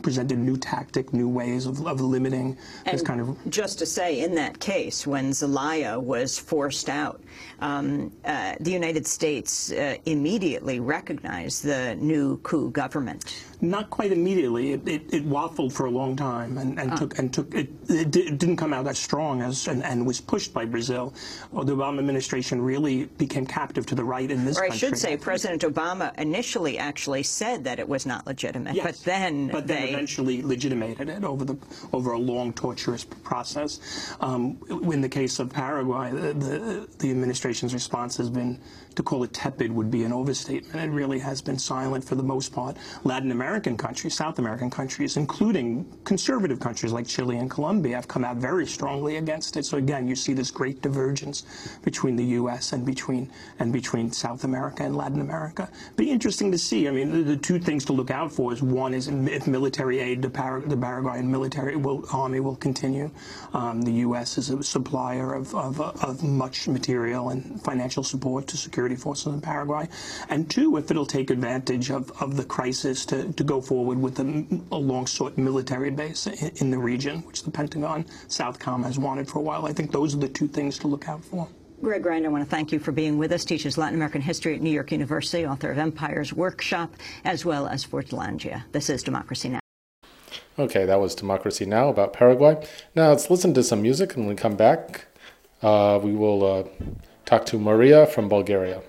presented new tactic, new ways of, of limiting and this kind of. Just to say, in that case, when Zelaya was forced out, um, uh, the United States uh, immediately recognized the new coup government. Not quite immediately. It, it, it waffled for a long time and, and Ah. took and took it, it, it didn't come out as strong as and, and was pushed by Brazil. Well, the Obama administration really became captive to the right in this or I should say, President Obama initially actually said that it was not legitimate, Yes, but then but then they. eventually legitimated it over the over a long, torturous process. Um, in the case of Paraguay, the, the the administration's response has been to call it tepid would be an overstatement. It really has been silent for the most part. Latin American countries, South American countries, including conservative countries like Chile and Colombia, have come out very strongly against it. So again, you see this great divergence between the U.S. and between and between South America and Latin America. Be interesting to see. I mean, the, two things to look out for is one is if military aid to Par- the Paraguayan military will, army will continue. Um, the U.S. is a supplier of, of, of much material and financial support to security forces in Paraguay. And two, if it'll take advantage of, of the crisis to, to go forward with a, a long sought military base in, in the region, which the Pentagon, Southcom has wanted for a while. I think those are the two things to look out for. Greg Grandin, I want to thank you for being with us. Teaches Latin American history at New York University, author of Empires Workshop, as well as Fordlandia. This is Democracy Now! Okay, that was Democracy Now! about Paraguay. Now let's listen to some music, and when we come back, uh, we will uh, talk to Maria from Bulgaria.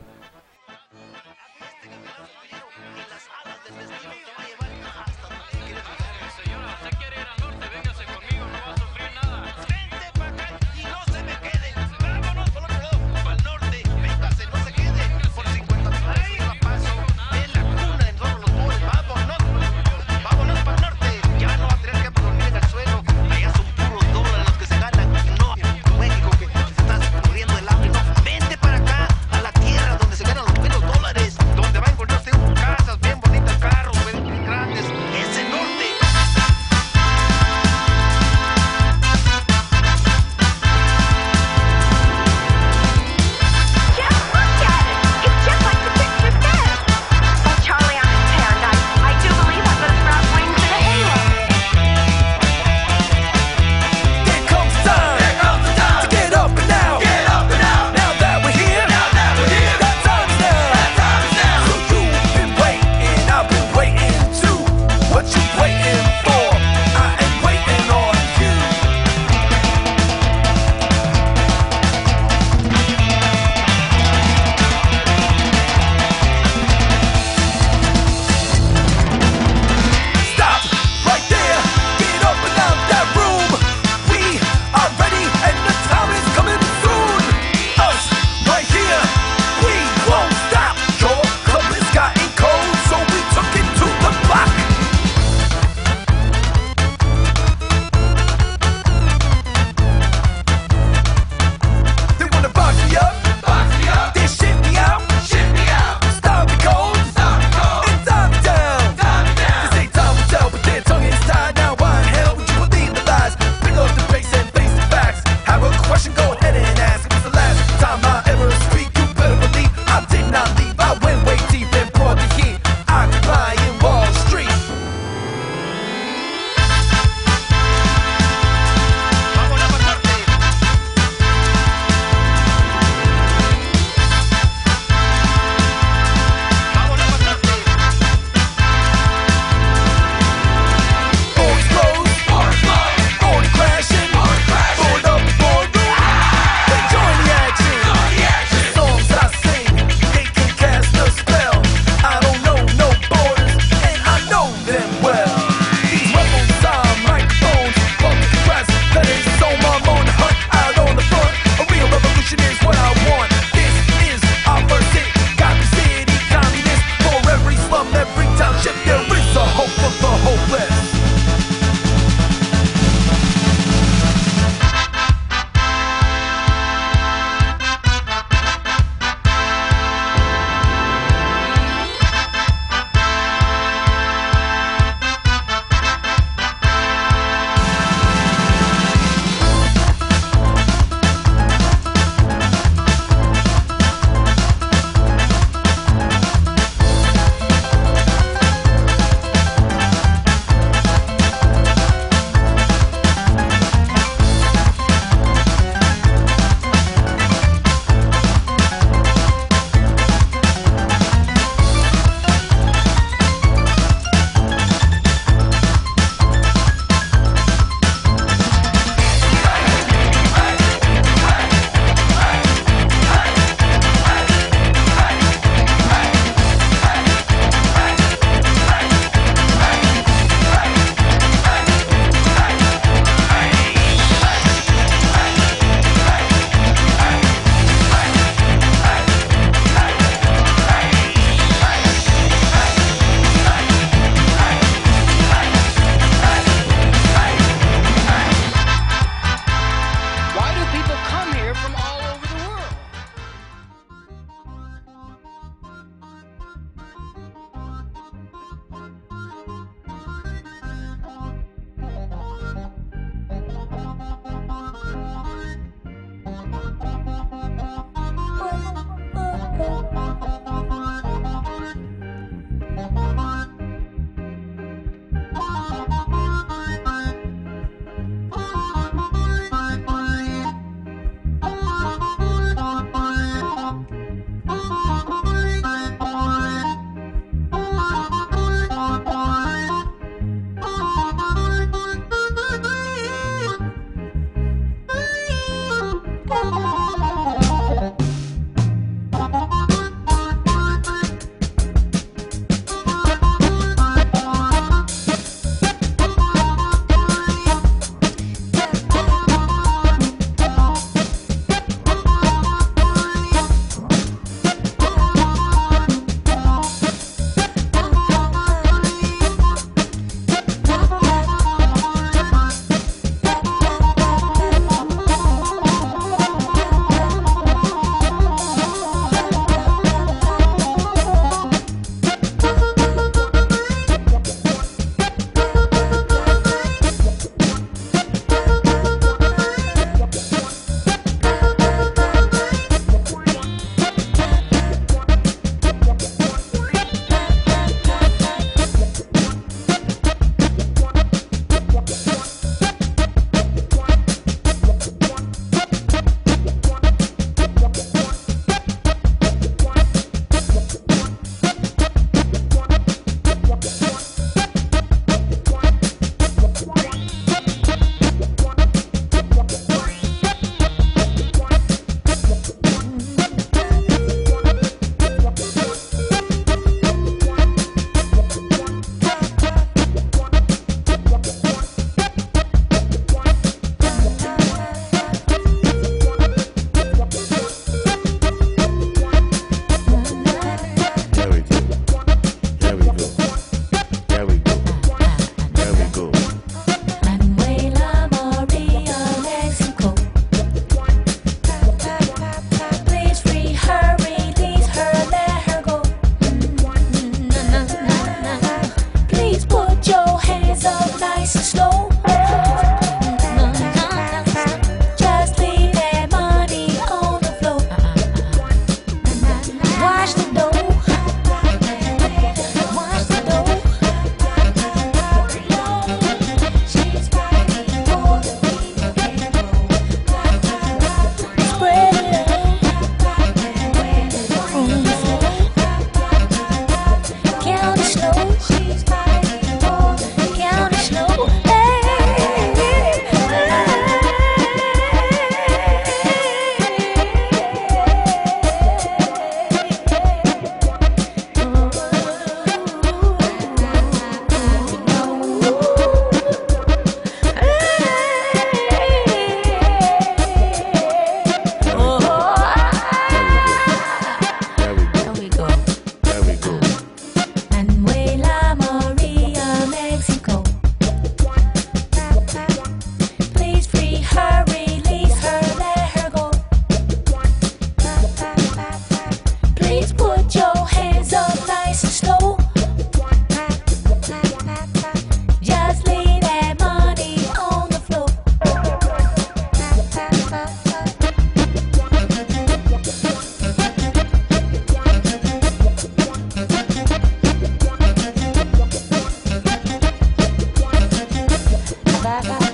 la la.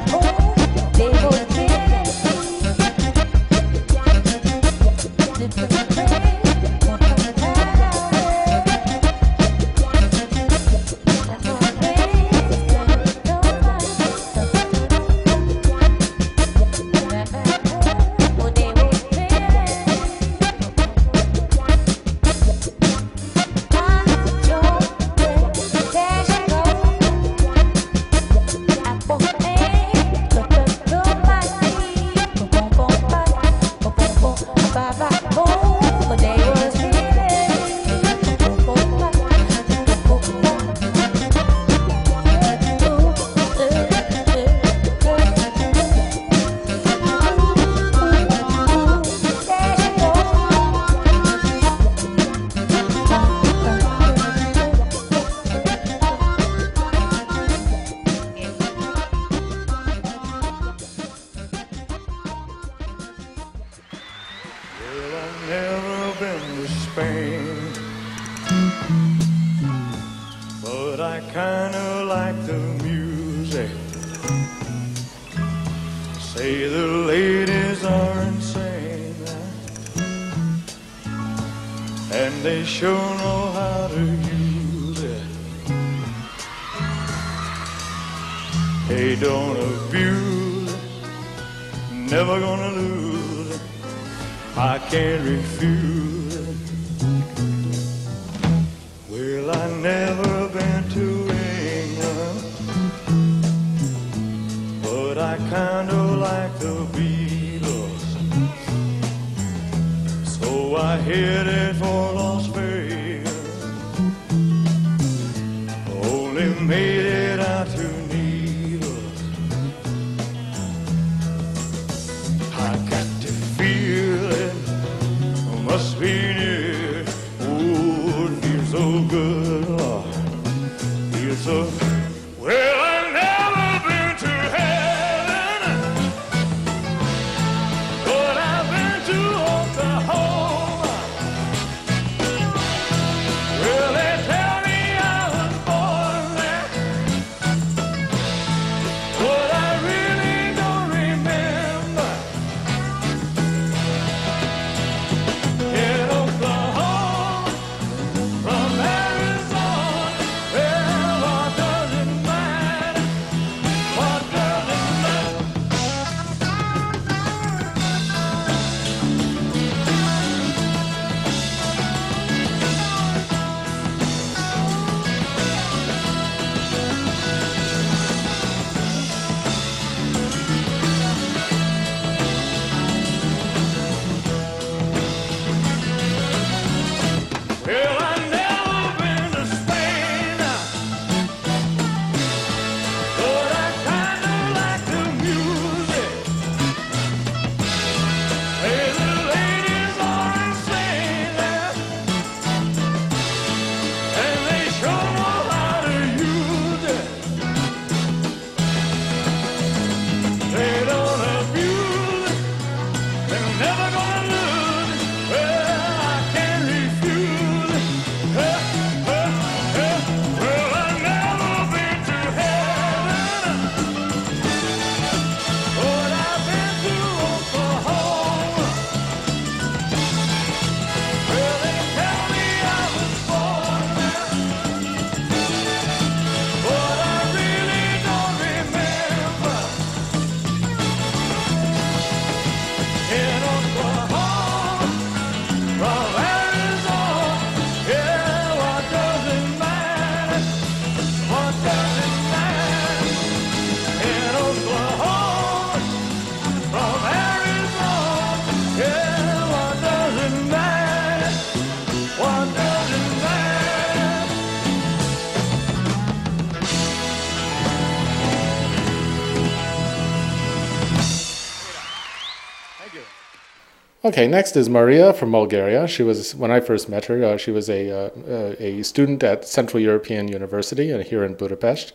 Okay, next is Maria from Bulgaria. She was when I first met her. Uh, she was a uh, uh, a student at Central European University uh, here in Budapest,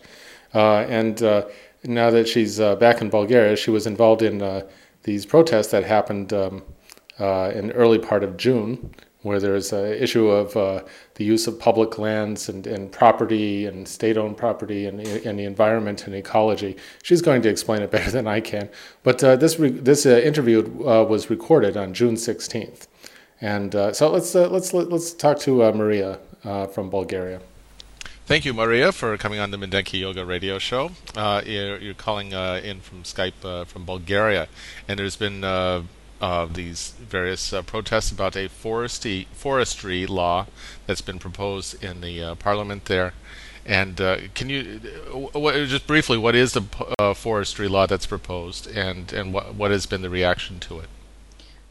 uh, and now that she's back in Bulgaria, she was involved in these protests that happened um, in early part of June, where there's an issue of uh, the use of public lands and, and property and state-owned property and, and the environment and ecology. She's going to explain it better than I can. But uh, this this uh, interview uh, was recorded on June 16th, and uh, so let's uh, let's let's talk to Maria from Bulgaria. Thank you, Maria, for coming on the Mindenki Joga radio show. Uh, you're, you're calling uh, in from Skype uh, from Bulgaria, and there's been uh, these various uh, protests about a forestry forestry law that's been proposed in the uh, parliament there. And uh, can you uh, just briefly, what is the uh, forestry law that's proposed, and and what what has been the reaction to it?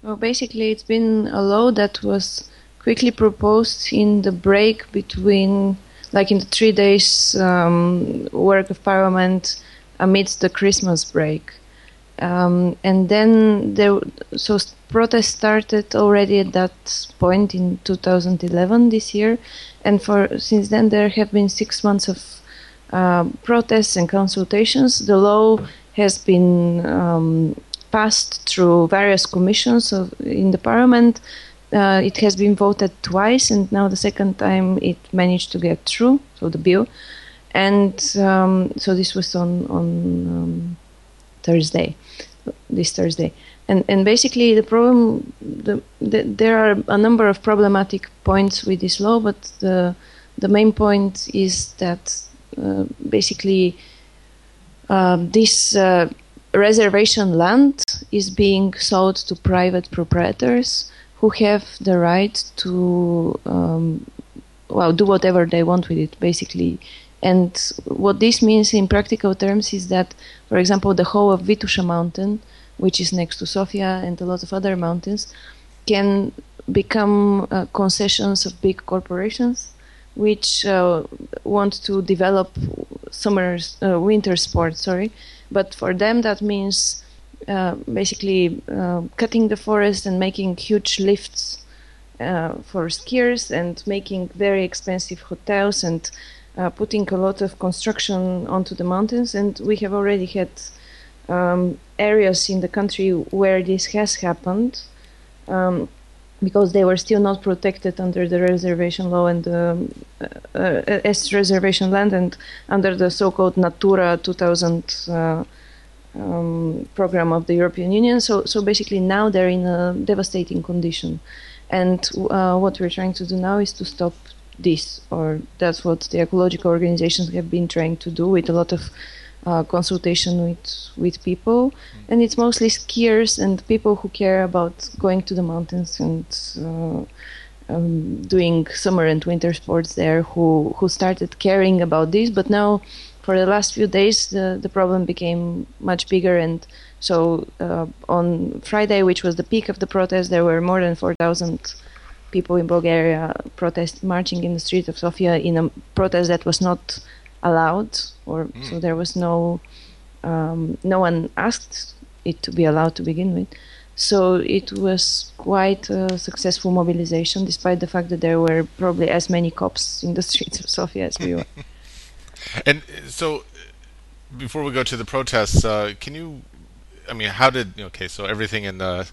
Well, basically, it's been a law that was quickly proposed in the break between, like in the three days um, work of Parliament amidst the Christmas break. Um, and then there, so protests started already at that point in 2011 this year, and for since then there have been six months of um, protests and consultations. The law has been um, passed through various commissions of, in the parliament. Uh, it has been voted twice, and now the second time it managed to get through. So the bill, and um, so this was on on um, Thursday, this Thursday, and and basically the problem the, the, there are a number of problematic points with this law but the the main point is that uh, basically um, this uh, reservation land is being sold to private proprietors who have the right to um, well do whatever they want with it basically and what this means in practical terms is that for example the whole of Vitosha mountain which is next to Sofia and a lot of other mountains, can become uh, concessions of big corporations which uh, want to develop summer, uh, winter sports. Sorry, but for them that means uh, basically uh, cutting the forest and making huge lifts uh, for skiers and making very expensive hotels and putting a lot of construction onto the mountains. And we have already had um, areas in the country where this has happened um, because they were still not protected under the reservation law and um, uh, uh, as reservation land and under the so-called Natura 2000 uh, um, program of the European Union. So, so basically now they're in a devastating condition. And uh, what we're trying to do now is to stop this, or that's what the ecological organizations have been trying to do with a lot of uh, consultation with with people, mm-hmm. and it's mostly skiers and people who care about going to the mountains and uh, um, doing summer and winter sports there who who started caring about this. But now, for the last few days, the the problem became much bigger, and so uh, on Friday, which was the peak of the protest, there were more than four thousand people in Bulgaria protest marching in the streets of Sofia in a protest that was not allowed, or mm. so there was no um, no one asked it to be allowed to begin with. So it was quite a successful mobilization, despite the fact that there were probably as many cops in the streets of Sofia as we were. and so, before we go to the protests, uh, can you I mean, how did okay? So everything in uh,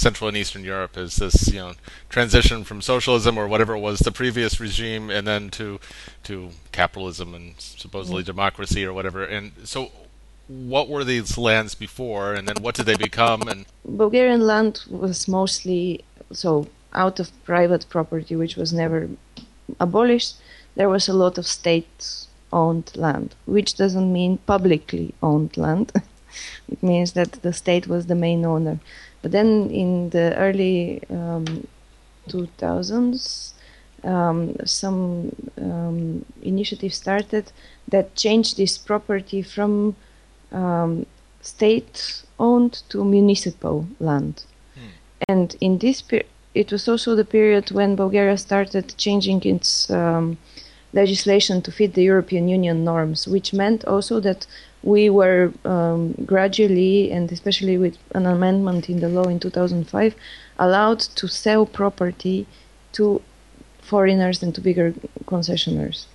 Central and Eastern Europe is this, you know, transition from socialism or whatever it was, the previous regime, and then to to capitalism and supposedly mm. democracy or whatever. And so, what were these lands before, and then what did they become? And Bulgarian land was mostly so out of private property, which was never abolished. There was a lot of state-owned land, which doesn't mean publicly owned land. it means that the state was the main owner. But then in the early um, 2000s, um, some um, initiative started that changed this property from um, state owned to municipal land. Hmm. And in this period, it was also the period when Bulgaria started changing its um, legislation to fit the European Union norms, which meant also that we were um, gradually, and especially with an amendment in the law in 2005, allowed to sell property to foreigners and to bigger concessionaires.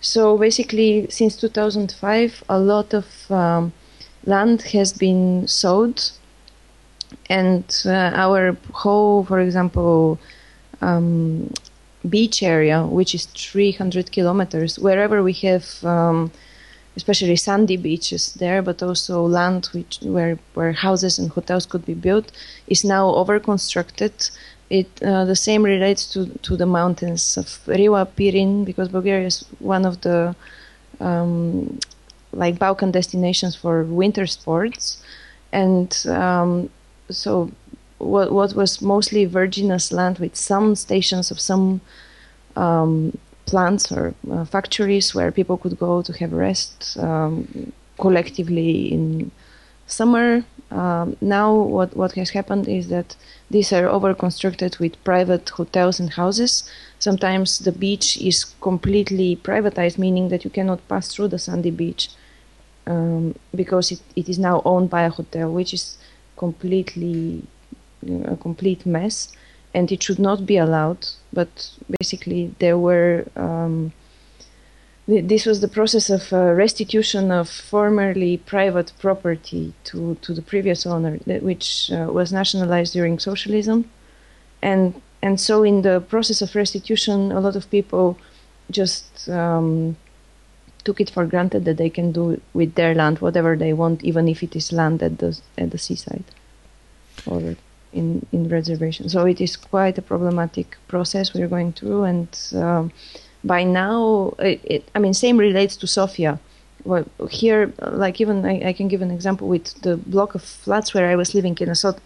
So basically, since 2005, a lot of um, land has been sold, and uh, our whole, for example, um, beach area, which is 300 kilometers, wherever we have um, especially sandy beaches there, but also land which where where houses and hotels could be built, is now overconstructed. It uh, the same relates to to the mountains of Rila Pirin because Bulgaria is one of the um, like Balkan destinations for winter sports, and um, so what what was mostly virginous land with some stations of some um, plants or uh, factories where people could go to have rest um, collectively in summer. Um, now, what, what has happened is that these are over constructed with private hotels and houses. Sometimes the beach is completely privatized, meaning that you cannot pass through the sandy beach um, because it, it is now owned by a hotel, which is completely you know, a complete mess and it should not be allowed. But basically, there were. Um, th- this was the process of uh, restitution of formerly private property to, to the previous owner, which uh, was nationalized during socialism, and and so in the process of restitution, a lot of people just um, took it for granted that they can do with their land whatever they want, even if it is land at the at the seaside. over in, in reservation. So it is quite a problematic process we're going through, and um, by now, it, it, I mean, same relates to Sofia. Well, here, like even I, I, can give an example with the block of flats where I was living in a so-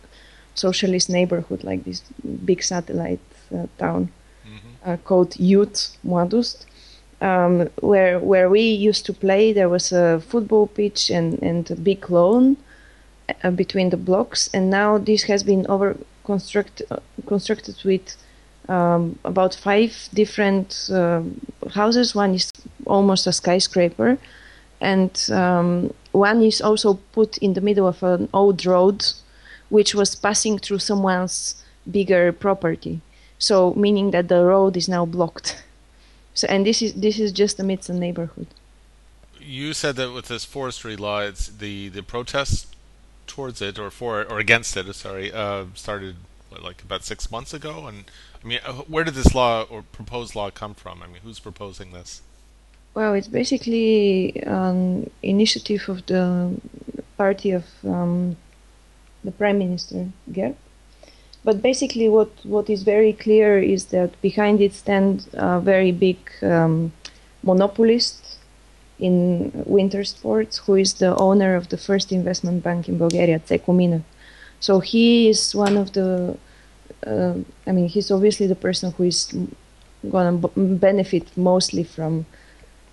socialist neighborhood, like this big satellite uh, town mm-hmm. uh, called Youth Mladost. Um, where where we used to play, there was a football pitch and, and a big lawn uh, between the blocks, and now this has been over constructed uh, constructed with um, about five different uh, houses. One is almost a skyscraper, and um, one is also put in the middle of an old road, which was passing through someone's bigger property. So meaning that the road is now blocked. So and this is this is just amidst the neighborhood. You said that with this forestry law, it's the the protests towards it or for it or against it. Sorry, uh, started what, like about six months ago, and I mean, uh, where did this law or proposed law come from? I mean, who's proposing this? Well, it's basically an initiative of the party of um, the Prime Minister, Gerb. But basically, what, what is very clear is that behind it stand very big um, monopolist in winter sports, who is the owner of the first investment bank in Bulgaria, Tseko So he is one of the uh, I mean, he's obviously the person who is going to b- benefit mostly from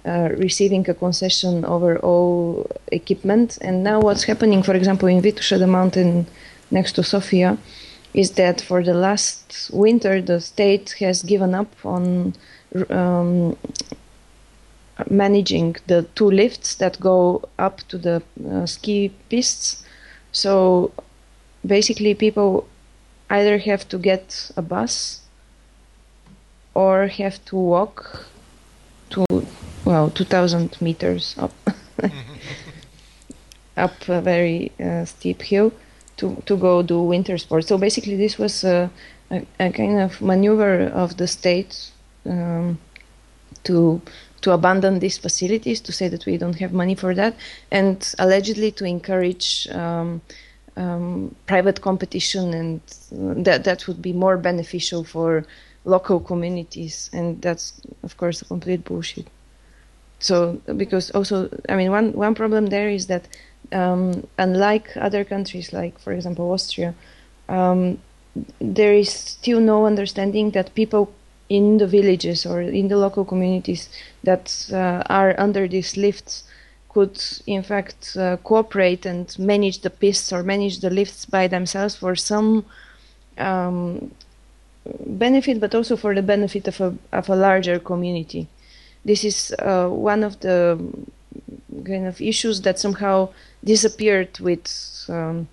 uh, receiving a concession over all equipment. And now, what's happening, for example, in Vitosha, the mountain next to Sofia, is that for the last winter, the state has given up on um, managing the two lifts that go up to the uh, ski pistes. So basically, people either have to get a bus or have to walk to well 2000 meters up up a very uh, steep hill to, to go do winter sports so basically this was a, a, a kind of maneuver of the state um, to to abandon these facilities to say that we don't have money for that and allegedly to encourage um, um, private competition, and uh, that that would be more beneficial for local communities, and that's of course a complete bullshit. So because also, I mean, one one problem there is that um, unlike other countries, like for example Austria, um, there is still no understanding that people in the villages or in the local communities that uh, are under these lifts could in fact uh, cooperate and manage the pistes or manage the lifts by themselves for some um, benefit, but also for the benefit of a, of a larger community. This is uh, one of the kind of issues that somehow disappeared with, um,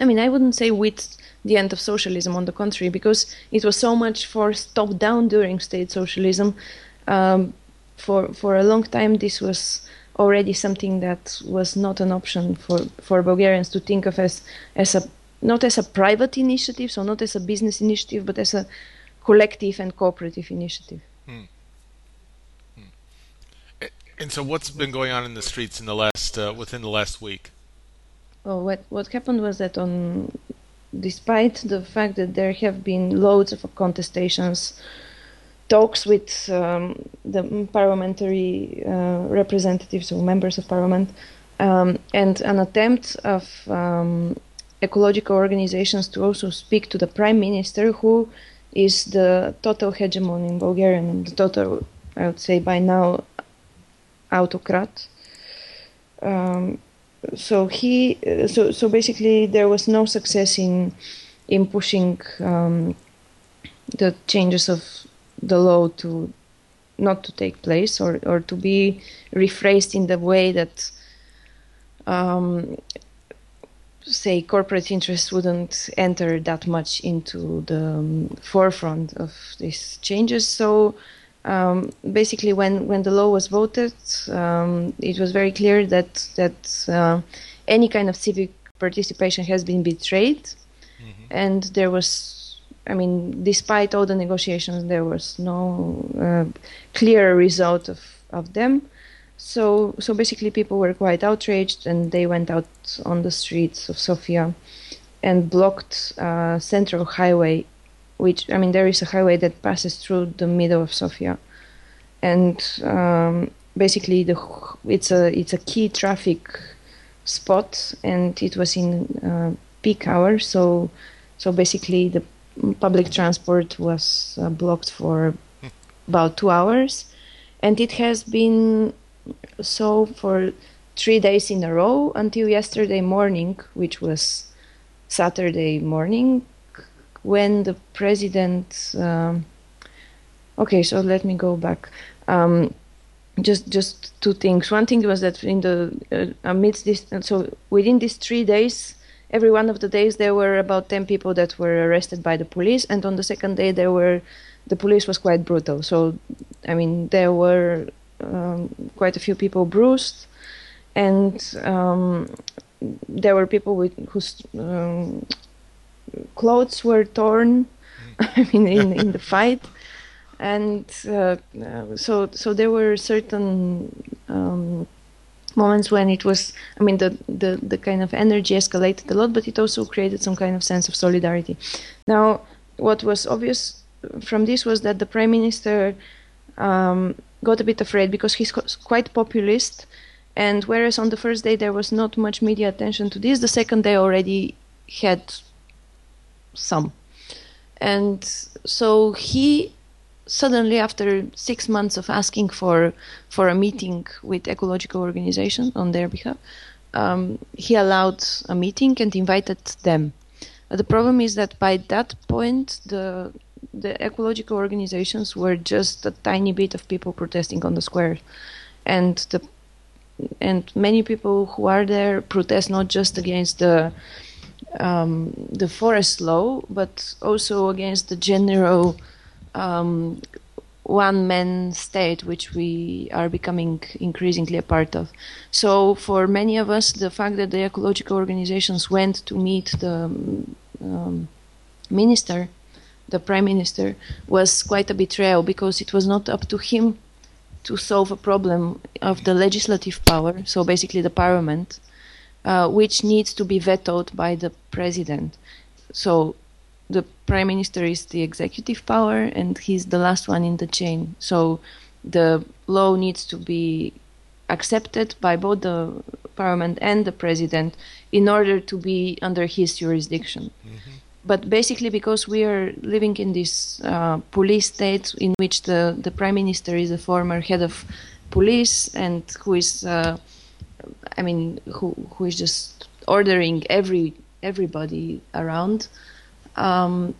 I mean, I wouldn't say with the end of socialism, on the contrary, because it was so much forced top down during state socialism. Um, for, for a long time, this was already something that was not an option for, for Bulgarians to think of as, as a not as a private initiative, so not as a business initiative, but as a collective and cooperative initiative. Hmm. Hmm. And so, what's been going on in the streets in the last uh, within the last week? Well, what what happened was that on, despite the fact that there have been loads of contestations talks with um, the parliamentary uh, representatives or members of parliament um, and an attempt of um, ecological organizations to also speak to the prime minister who is the total hegemon in Bulgaria and the total, I would say by now, autocrat. Um, so he, so so basically, there was no success in in pushing um, the changes of the law to not to take place or, or to be rephrased in the way that um, say corporate interests wouldn't enter that much into the um, forefront of these changes. So um, basically when, when the law was voted um, it was very clear that that uh, any kind of civic participation has been betrayed mm-hmm. and there was I mean, despite all the negotiations, there was no uh, clear result of, of them. So, so basically, people were quite outraged, and they went out on the streets of Sofia and blocked uh, Central Highway, which I mean there is a highway that passes through the middle of Sofia, and um, basically the it's a it's a key traffic spot, and it was in uh, peak hour, so so basically the public transport was uh, blocked for about two hours, and it has been so for three days in a row until yesterday morning, which was Saturday morning, when the president. Um, okay, so let me go back. Um, just just two things. One thing was that in the uh, amidst this, so within these three days, every one of the days there were about ten people that were arrested by the police, and on the second day there were the police was quite brutal. So, I mean, there were um, quite a few people bruised, and um, there were people with whose um, clothes were torn. I mean, in, in the fight, and uh, uh, so so there were certain um, moments when it was. I mean, the, the the kind of energy escalated a lot, but it also created some kind of sense of solidarity. Now, what was obvious from this was that the prime minister um, got a bit afraid because he's quite populist. And whereas on the first day there was not much media attention to this, the second day already had some. And so he suddenly, after six months of asking for for a meeting with ecological organizations on their behalf, um, he allowed a meeting and invited them. Uh, the problem is that by that point, the the ecological organizations were just a tiny bit of people protesting on the square, and the and many people who are there protest not just against the um, the forest law, but also against the general um, one-man state which we are becoming increasingly a part of. So for many of us, the fact that the ecological organizations went to meet the um, minister the prime minister was quite a betrayal because it was not up to him to solve a problem of the legislative power, so basically the parliament, uh, which needs to be vetoed by the president. So the prime minister is the executive power and he's the last one in the chain. So the law needs to be accepted by both the parliament and the president in order to be under his jurisdiction. Mm-hmm but basically because we are living in this uh, police state in which the, the prime minister is a former head of police and who is uh, I mean who who is just ordering every everybody around. Um,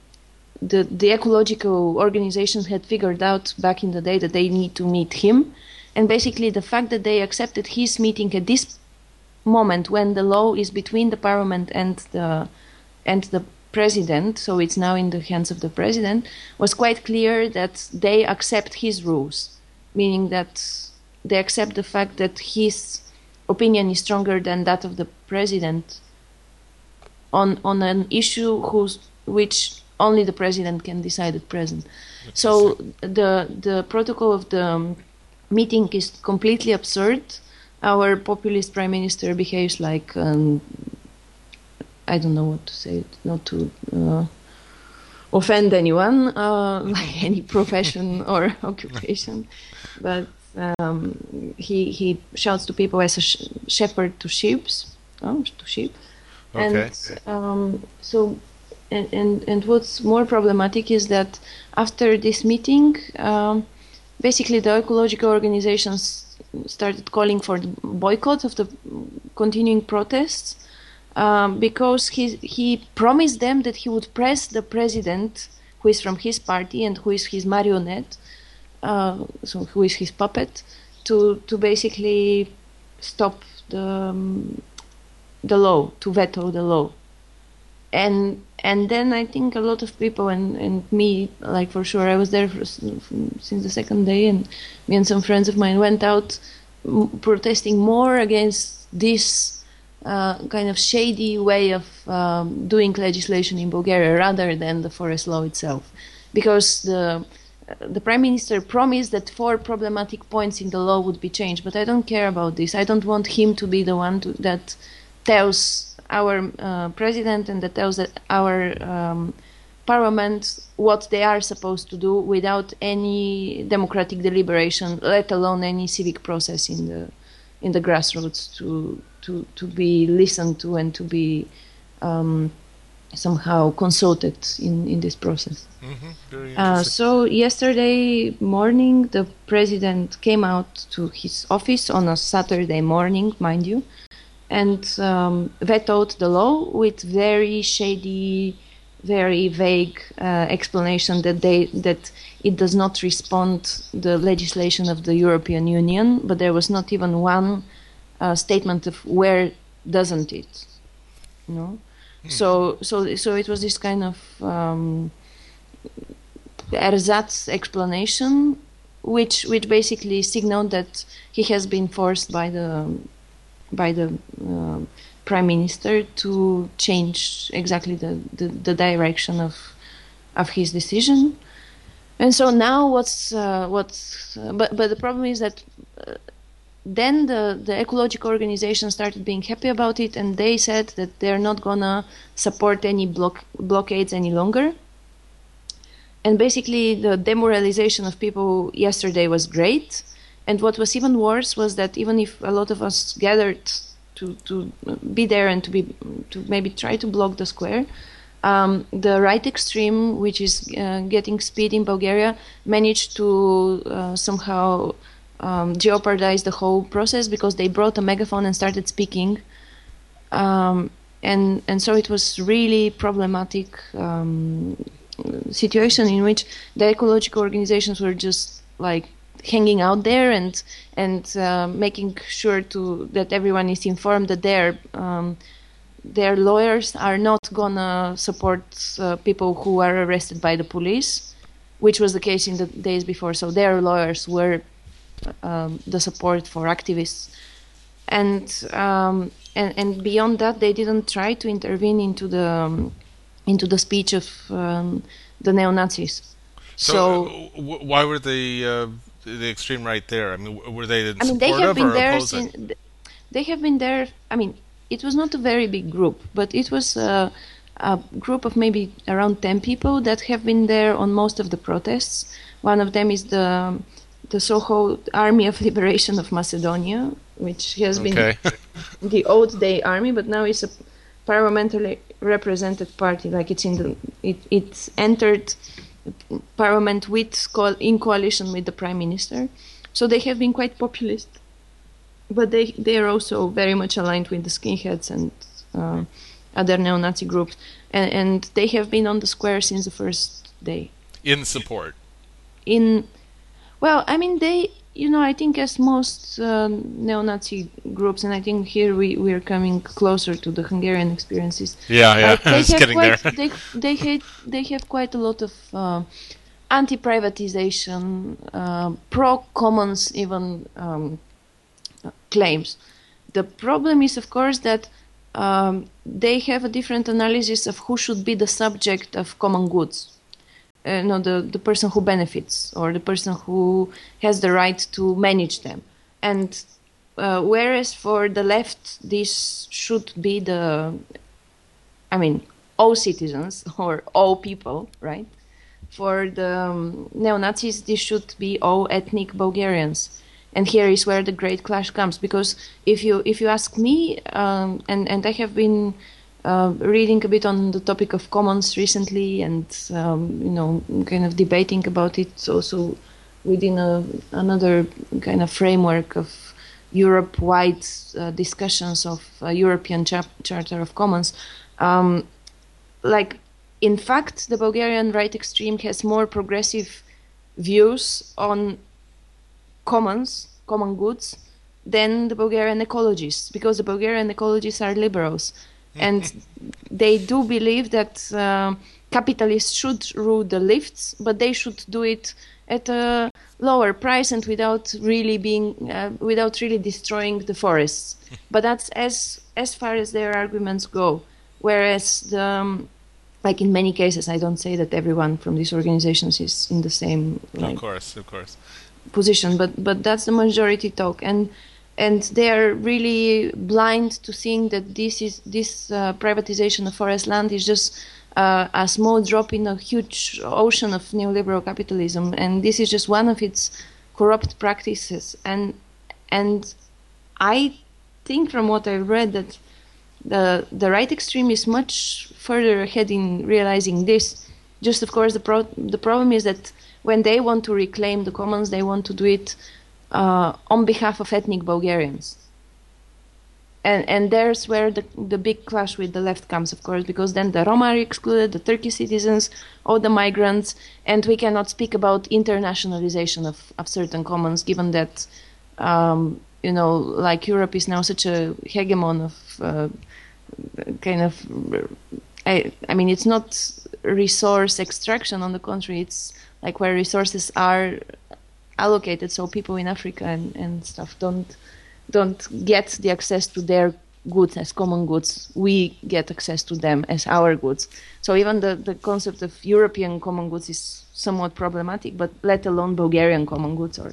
the the ecological organizations had figured out back in the day that they need to meet him. And basically the fact that they accepted his meeting at this moment when the law is between the parliament and the and the president, so it's now in the hands of the president, was quite clear that they accept his rules, meaning that they accept the fact that his opinion is stronger than that of the president on on an issue whose which only the president can decide at present. So the the protocol of the meeting is completely absurd. Our populist prime minister behaves like um, I don't know what to say, not to uh, offend anyone, uh, like any profession or occupation, but um, he he shouts to people as a sh- shepherd to sheep, oh, to sheep, okay. and um, so. And, and, and what's more problematic is that after this meeting, um, basically the ecological organizations started calling for the boycott of the continuing protests um, because he he promised them that he would press the president, who is from his party and who is his marionette, so who is his puppet, to to basically stop the um, the law, to veto the law. And and then I think a lot of people and, and me, like for sure, I was there for, since the second day, and me and some friends of mine went out protesting more against this uh, kind of shady way of um, doing legislation in Bulgaria rather than the forest law itself, because the the prime minister promised that four problematic points in the law would be changed, but I don't care about this. I don't want him to be the one to, that tells our uh, president and that tells our um, parliament what they are supposed to do without any democratic deliberation, let alone any civic process in the in the grassroots to to to be listened to and to be um, somehow consulted in in this process. Mm-hmm. Uh, so yesterday morning, the president came out to his office on a Saturday morning, mind you, and um, vetoed the law with very shady, very vague uh, explanation that they that it does not respond the legislation of the European Union, but there was not even one uh, statement of where doesn't it, you know. So so so it was this kind of. Um, ersatz explanation, which which basically signaled that he has been forced by the by the uh, prime minister to change exactly the, the, the direction of of his decision. And so now what's uh, what's uh, but but the problem is that uh, then the the ecological organizations started being happy about it and they said that they're not gonna support any block blockades any longer. And basically the demoralization of people yesterday was great. And what was even worse was that even if a lot of us gathered to, to be there and to be to maybe try to block the square um, the right extreme which is uh, getting speed in bulgaria managed to uh, somehow um, jeopardize the whole process because they brought a megaphone and started speaking um, and and so it was really problematic um, situation in which the ecological organizations were just like hanging out there and and uh, making sure to that everyone is informed that their um, their lawyers are not gonna support uh, people who are arrested by the police, which was the case in the days before. So their lawyers were um, the support for activists, and um, and and beyond that, they didn't try to intervene into the um, into the speech of um, the neo Nazis. So, So, uh, w- why were the uh, the extreme right there? I mean, were they in I mean, they have been there since. They have been there. I mean, it was not a very big group, but it was a, a group of maybe around ten people that have been there on most of the protests. One of them is the the so-called Army of Liberation of Macedonia, which has been Okay. the old day army, but now it's a parliamentary represented party. Like it's in the it it's entered parliament with in coalition with the prime minister. So they have been quite populist, but they they are also very much aligned with the skinheads and uh, other neo-Nazi groups, and and they have been on the square since the first day. in support. In well, I mean they. You know, I think as most um, neo-Nazi groups, and I think here we, we are coming closer to the Hungarian experiences. Yeah, yeah, they it's getting quite, there. They they hate, they have quite a lot of uh, anti-privatization, uh, pro-commons even um, claims. The problem is, of course, that um, they have a different analysis of who should be the subject of common goods. Uh, no, the, the person who benefits or the person who has the right to manage them. And uh, whereas for the left, this should be the, I mean, all citizens or all people, right? For the um, neo Nazis, this should be all ethnic Bulgarians. And here is where the great clash comes because if you if you ask me, um, and and I have been uh, reading a bit on the topic of commons recently, and um, you know, kind of debating about it also within a, another kind of framework of Europe-wide uh, discussions of a European chap- Charter of Commons. Um, like, in fact, the Bulgarian right extreme has more progressive views on commons, common goods, than the Bulgarian ecologists, because the Bulgarian ecologists are liberals, and they do believe that uh, capitalists should rule the lifts, but they should do it at a lower price and without really being, uh, without really destroying the forests. but that's as as far as their arguments go. Whereas the um, like in many cases, I don't say that everyone from these organizations is in the same like, of course, of course. position, but but that's the majority talk. And and they are really blind to seeing that this is this uh, privatization of forest land is just uh, a small drop in a huge ocean of neoliberal capitalism, and this is just one of its corrupt practices. And and I think from what I've read that the the right extreme is much further ahead in realizing this. Just of course the pro- the problem is that when they want to reclaim the commons, they want to do it uh, on behalf of ethnic Bulgarians. And and there's where the the big clash with the left comes, of course, because then the Roma are excluded, the Turkish citizens, all the migrants, and we cannot speak about internationalization of, of certain commons, given that um, you know, like Europe is now such a hegemon of uh, kind of I, I mean, it's not resource extraction. On the contrary, it's like where resources are allocated, so people in Africa and, and stuff don't don't get the access to their goods as common goods. We get access to them as our goods. So even the, the concept of European common goods is somewhat problematic, but let alone Bulgarian common goods or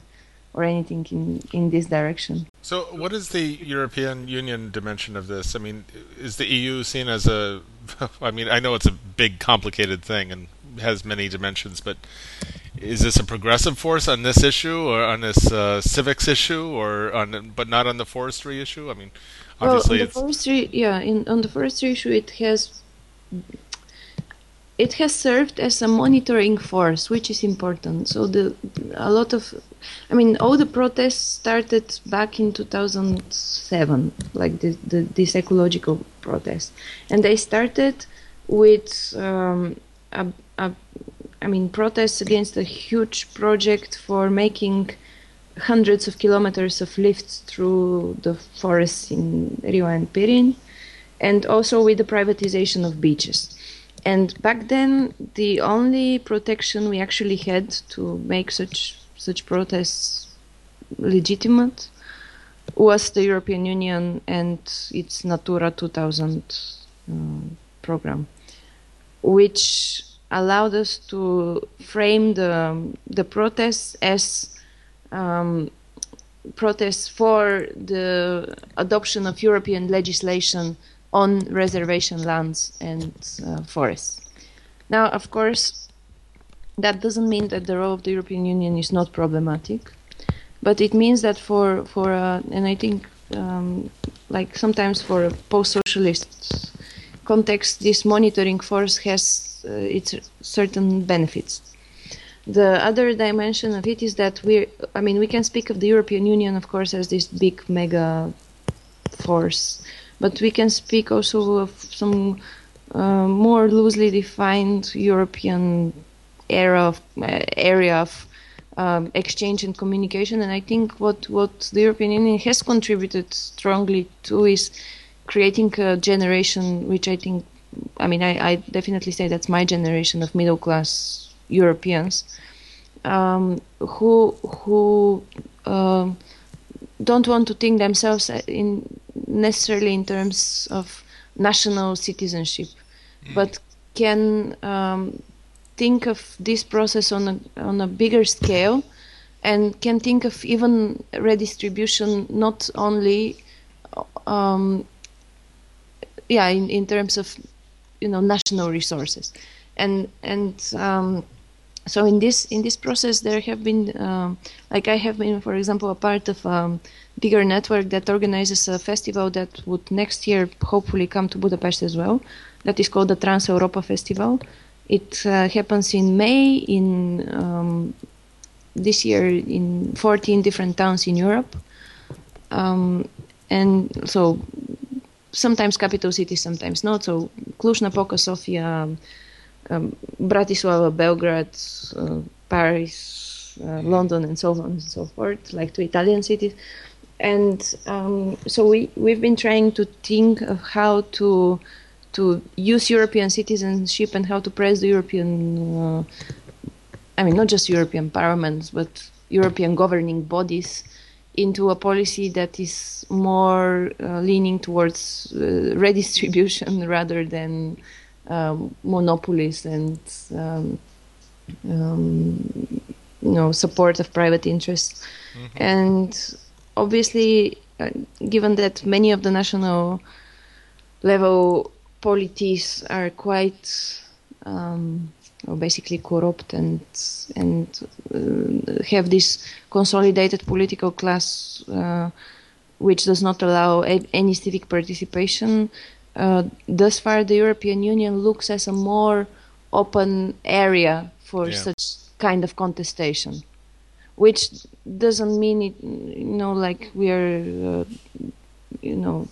or anything in, in this direction. So, what is the European Union dimension of this? I mean, is the EU seen as a? I mean, I know it's a big, complicated thing and has many dimensions, but is this a progressive force on this issue, or on this uh, civics issue, or on, but not on the forestry issue? I mean, obviously, well, on the forestry, yeah, in on the forestry issue, it has it has served as a monitoring force, which is important. So the a lot of, I mean, all the protests started back in 2007, like the, the this ecological protest, and they started with um, a, a, I mean, protests against a huge project for making hundreds of kilometers of lifts through the forests in Rila and Pirin, and also with the privatization of beaches. And back then, the only protection we actually had to make such such protests legitimate was the European Union and its Natura 2000 uh, program, which allowed us to frame the the protests as um, protests for the adoption of European legislation on reservation lands and uh, forests. Now, of course, that doesn't mean that the role of the European Union is not problematic, but it means that for for uh, and I think um, like sometimes for a post-socialist context, this monitoring force has its certain benefits. The other dimension of it is that we, I mean, we can speak of the European Union, of course, as this big mega force but we can speak also of some uh, more loosely defined European era of uh, area of um, exchange and communication. And I think what what the European Union has contributed strongly to is creating a generation, which I think, I mean, I, I definitely say that's my generation of middle class Europeans, um, who who. Uh, don't want to think themselves in necessarily in terms of national citizenship, mm. but can um, think of this process on a, on a bigger scale and can think of even redistribution not only um, yeah in, in terms of you know national resources. And and um, so in this in this process there have been um, like I have been for example a part of a um, bigger network that organizes a festival that would next year hopefully come to Budapest as well. That is called the Trans Europa Festival. It uh, happens in May in um, this year in 14 different towns in Europe. Um, and so sometimes capital cities sometimes not so Cluj-Napoca Sofia um, Bratislava, Belgrade, uh, Paris, uh, London, and so on and so forth, like two Italian cities. And um, so we we've been trying to think of how to to use European citizenship and how to press the European, uh, I mean, not just European parliaments, but European governing bodies into a policy that is more uh, leaning towards uh, redistribution rather than um, monopolies and um, um, you know support of private interests, mm-hmm. and obviously uh, given that many of the national level polities are quite um, or basically corrupt and and uh, have this consolidated political class uh, which does not allow a- any civic participation. Uh, thus far, the European Union looks as a more open area for Yeah. such kind of contestation, which doesn't mean it, you know, like we are, uh, you know,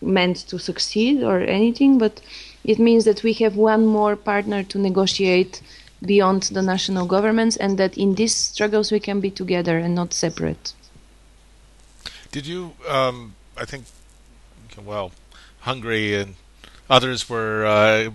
meant to succeed or anything, but it means that we have one more partner to negotiate beyond the national governments, and that in these struggles we can be together and not separate. Did you? Um, I think. Well, Hungary and others were uh,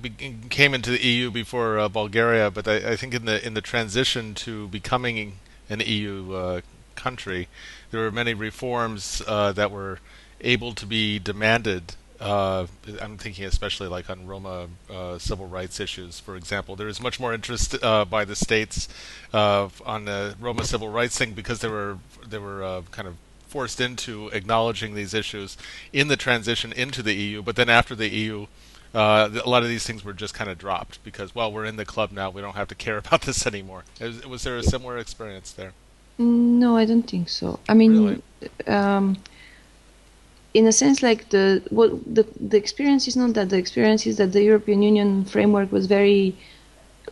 came into the EU before uh, Bulgaria, but I, I think in the in the transition to becoming an EU uh, country, there were many reforms uh, that were able to be demanded. Uh, I'm thinking especially like on Roma uh, civil rights issues, for example. There is much more interest uh, by the states uh, on the Roma civil rights thing because they were they were uh, kind of forced into acknowledging these issues in the transition into the EU. But then after the EU, uh, a lot of these things were just kind of dropped because well, we're in the club now. We don't have to care about this anymore. Was, was there a similar experience there? No, I don't think so. I mean, um, in a sense, like the what the the experience is not that the experience is that the European Union framework was very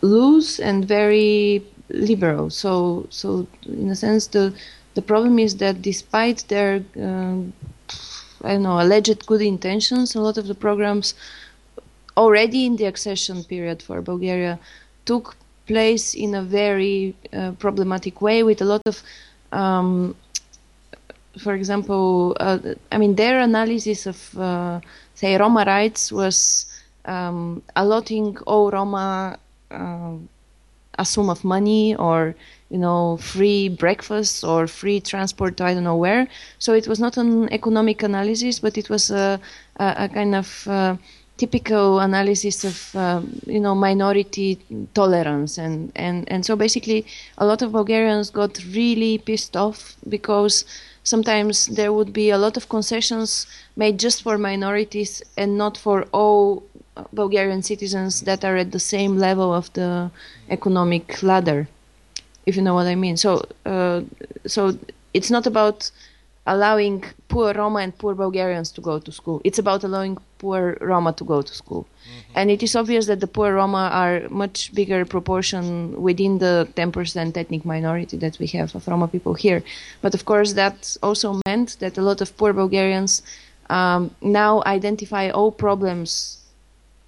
loose and very liberal. So so in a sense, the the problem is that despite their um, I don't know alleged good intentions, a lot of the programs already in the accession period for Bulgaria took place in a very uh, problematic way with a lot of um, for example, uh, I mean, their analysis of, uh, say, Roma rights was um, allotting all Roma uh, a sum of money or, you know, free breakfast or free transport to I don't know where. So it was not an economic analysis, but it was a, a, a kind of uh, typical analysis of, um, you know, minority tolerance. And, and, and so basically, a lot of Bulgarians got really pissed off because sometimes there would be a lot of concessions made just for minorities and not for all Bulgarian citizens that are at the same level of the economic ladder, if you know what I mean. So, uh, so it's not about allowing poor Roma and poor Bulgarians to go to school. It's about allowing poor Roma to go to school. And it is obvious that the poor Roma are much bigger proportion within the 10% ethnic minority that we have of Roma people here. But of course, that also meant that a lot of poor Bulgarians um, now identify all problems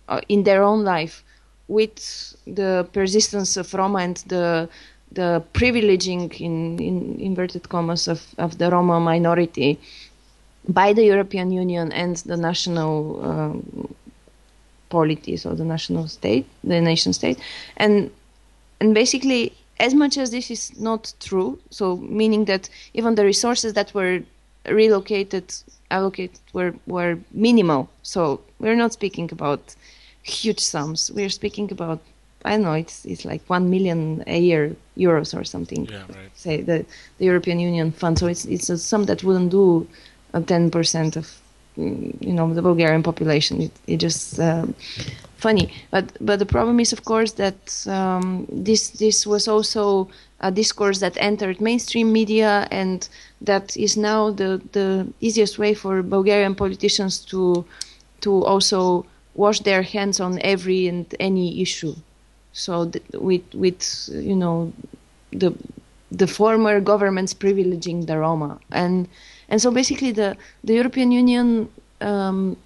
uh, in their own life with the persistence of Roma and the the privileging in, in inverted commas of, of the Roma minority by the European Union and the national um, polities or the national state, the nation state, and and basically, as much as this is not true, so meaning that even the resources that were relocated, allocated were were minimal. So we're not speaking about huge sums. We're speaking about I don't know. It's it's like one million a year euros or something. Yeah, right. Say the the European Union fund. So it's it's a sum that wouldn't do ten percent of mm, you know the Bulgarian population. It it just um, funny. But but the problem is of course that um, this this was also a discourse that entered mainstream media and that is now the the easiest way for Bulgarian politicians to to also wash their hands on every and any issue. So th- with with you know the the former governments privileging the Roma and and so basically the the European Union um,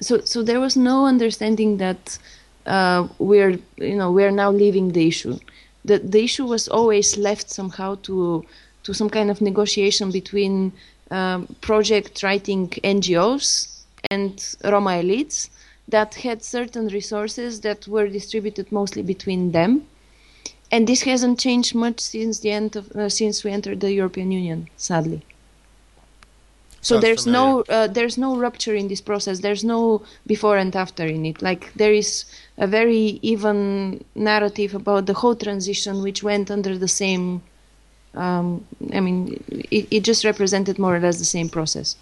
so so there was no understanding that uh, we're you know we're now leaving the issue. The the issue was always left somehow to to some kind of negotiation between um, project writing NGOs and Roma elites that had certain resources that were distributed mostly between them. And this hasn't changed much since the end of uh, since we entered the European Union, sadly. So Sounds there's no uh, there's no rupture in this process. There's no before and after in it. Like there is a very even narrative about the whole transition, which went under the same um, I mean, it, it just represented more or less the same process.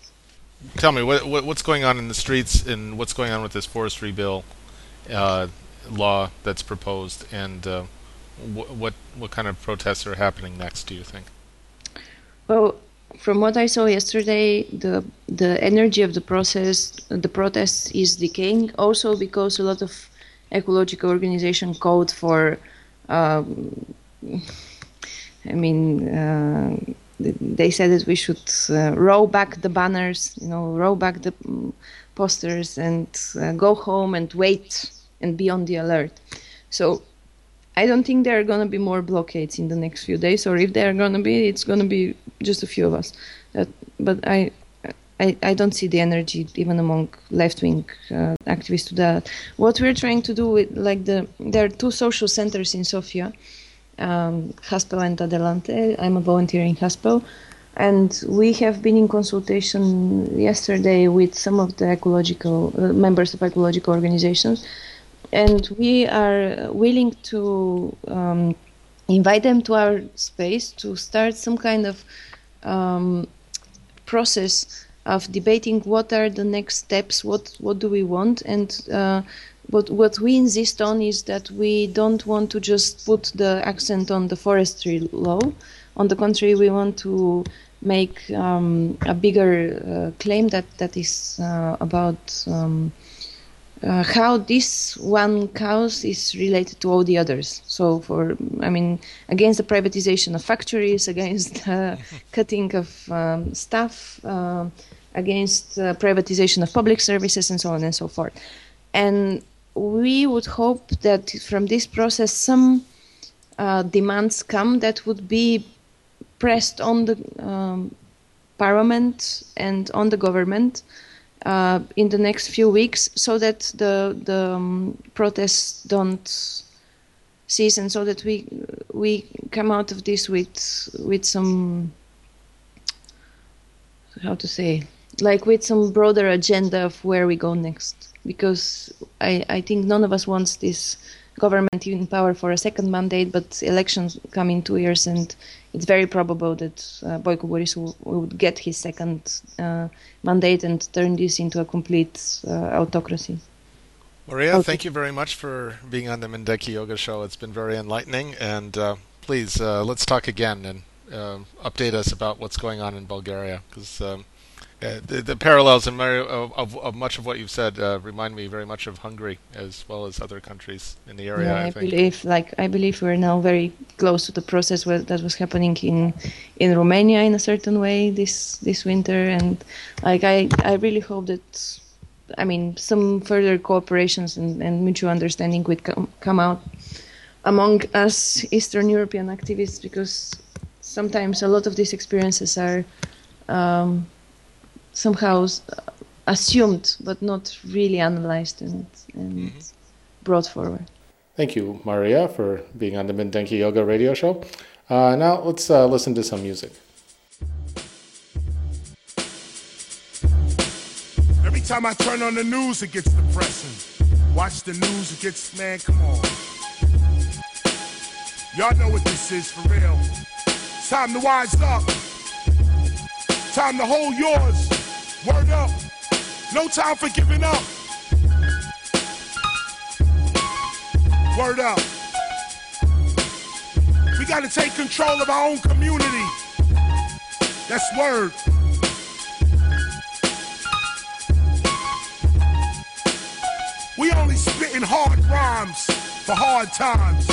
Tell me what, what what's going on in the streets and what's going on with this forestry bill uh, law that's proposed, and uh, wh- what what kind of protests are happening next? Do you think? Well, from what I saw yesterday, the the energy of the process, the protests is decaying. Also because a lot of ecological organizations called for. Um, I mean, uh, they said that we should uh, roll back the banners, you know, roll back the posters, and uh, go home and wait and be on the alert. So I don't think there are going to be more blockades in the next few days, or if there are going to be, it's going to be just a few of us. but I, I, I don't see the energy even among left-wing uh, activists to that. What we're trying to do with, like the, there are two social centers in Sofia, um, and Adelante. I'm a volunteer in Haspel. And we have been in consultation yesterday with some of the ecological uh, members of ecological organizations, and we are willing to um, invite them to our space to start some kind of um, process of debating what are the next steps, what what do we want, and uh, what what we insist on is that we don't want to just put the accent on the forestry law. On the contrary, we want to make um, a bigger uh, claim that that is uh, about um, uh, how this one cause is related to all the others. So, for I mean, against the privatization of factories, against the cutting of um, staff, uh, against privatization of public services, and so on and so forth. And we would hope that from this process some uh, demands come that would be pressed on the um, parliament and on the government uh, in the next few weeks so that the the um, protests don't cease and so that we we come out of this with with some how to say like with some broader agenda of where we go next because I, I think none of us wants this government in power for a second mandate, but elections come in two years, and it's very probable that uh, Boyko Borisov will, will, get his second uh, mandate and turn this into a complete uh, autocracy. Maria, okay. thank you very much for being on the Mindenki Joga Show. It's been very enlightening, and uh, please uh, let's talk again and uh, update us about what's going on in Bulgaria because. Um, uh, the, the, parallels in of, of, of, much of what you've said uh, remind me very much of Hungary as well as other countries in the area. Yeah, I, I believe, like I believe, we're now very close to the process that was happening in in Romania in a certain way this this winter, and like I I really hope that, I mean, some further cooperations and, and mutual understanding would come come out among us Eastern European activists because sometimes a lot of these experiences are. Um, somehow assumed but not really analyzed and, and mm-hmm. brought forward. Thank you, Maria, for being on the Mindenki Joga radio show. Uh, now let's uh, listen to some music. Every time I turn on the news, it gets depressing. Watch the news, it gets, man, come on. Y'all know what this is for real. It's time to wise up. Time to hold yours. Word up. No time for giving up. Word up. We got to take control of our own community. That's word. We only spitting hard rhymes for hard times.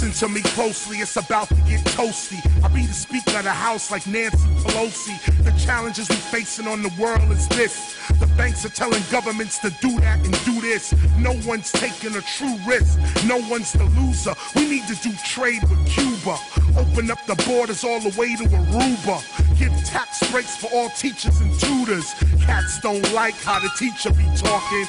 Listen to me closely, it's about to get toasty. I be the speaker of the house like Nancy Pelosi. The challenges we facing on the world is this. The banks are telling governments to do that and do this. No one's taking a true risk. No one's the loser. We need to do trade with Cuba. Open up the borders all the way to Aruba. Give tax breaks for all teachers and tutors. Cats don't like how the teacher be talking.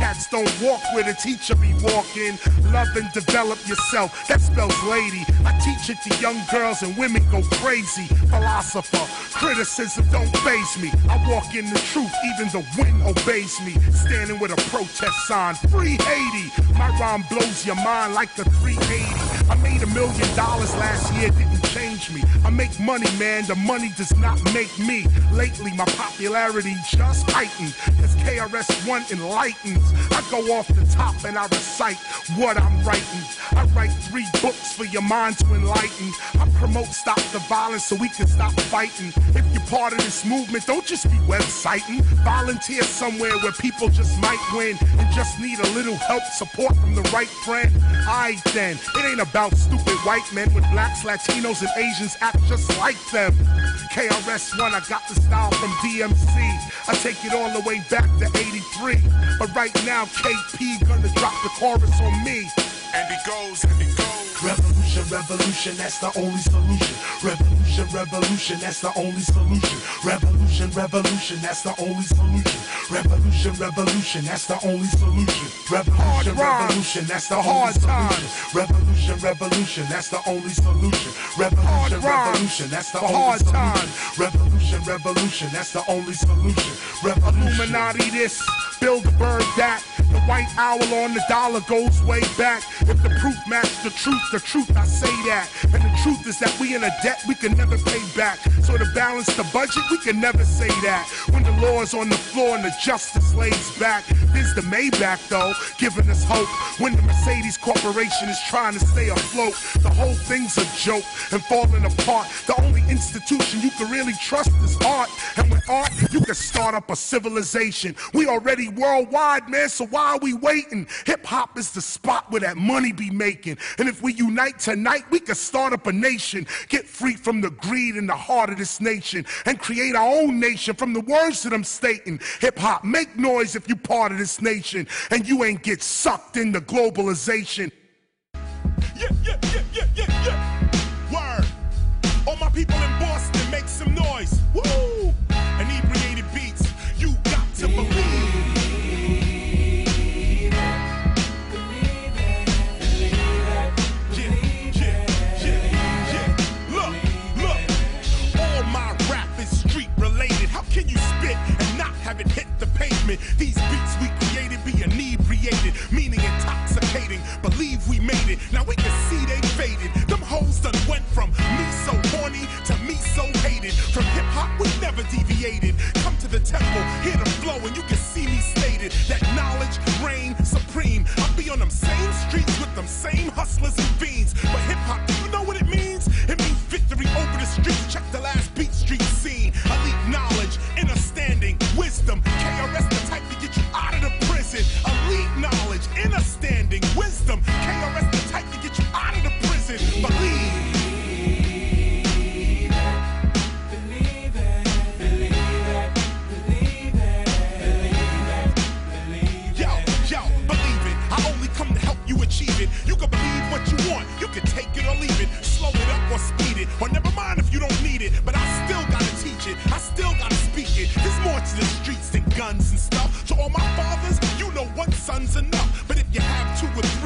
Cats don't walk where the teacher be walking. Love and develop yourself. That spells lady. I teach it to young girls and women go crazy. Philosopher, criticism don't phase me. I walk in the truth, even the wind obeys me. Standing with a protest sign, free Haiti. My rhyme blows your mind like a 380. I made a million dollars last year, didn't change me. I make money, man, the money does not make me. Lately, my popularity just heightened. As KRS-One enlightens, I go off the top and I recite what I'm writing. I write three books for your mind to enlighten. I promote stop the violence so we can stop fighting. If you're part of this movement, don't just be websiting. Volunteer somewhere where people just might win and just need a little help, support from the right friend. Alright then, it ain't about stupid white men with blacks, Latinos, and Asians act just like them. KRS-One, I got the style from DMC. I take it all the way back to 83. But right now, KP gonna drop the chorus on me. And it goes, and it goes. Revolution, revolution, that's the only solution. Revolution, revolution, that's the only solution. Revolution, revolution, that's the only solution. Revolution, revolution, that's the only solution. Revolution, revolution, that's the only solution. Revolution, revolution, that's the only solution. Revolution, revolution, that's the only solution. Revolution, revolution, that's the only solution. Illuminati this, Bilderberg that. The white owl on the dollar goes way back. If the proof matches the truth, the truth I say that. And the truth is that we in a debt we can never pay back. So to balance the budget, we can never say that. When the law is on the floor and the justice lays back, there's the Maybach though, giving us hope. When the Mercedes Corporation is trying to stay afloat, the whole thing's a joke and falling apart. The only institution you can really trust is art. And with art, you can start up a civilization. We already worldwide, man, so why are we waiting? Hip hop is the spot where that money be making. And if we unite tonight, we could start up a nation, get free from the greed in the heart of this nation, and create our own nation from the words that I'm stating. Hip hop, make noise if you part of this nation, and you ain't get sucked into globalization. Yeah, yeah, yeah, yeah, yeah, yeah. Word. All my people in Boston, make some noise. Woo! Now we can see they faded. Them hoes done went from me so horny to me so hated. From hip hop we never deviated. Come to the temple, hear the flow, and you can see me stated that knowledge reign supreme. I'll be on them same streets with them same hustlers and fiends. But hip hop, do you know what it means? It means victory over the streets. Check the last beat street scene. Elite knowledge, understanding, wisdom. KRS the type to get you out of the prison. Knowledge, understanding, wisdom. KRS the type to get you out of the prison. Believe. It. Believe it, believe it, believe it, believe it, believe it. Yo, yo, believe it. I only come to help you achieve it. You can believe what you want, you can take it or leave it. Slow it up or speed it, or never mind if you don't need it. But I still gotta teach it, I still gotta speak it. There's more to the streets than guns and stuff. To all my fathers, one son's enough. But if you have two or three,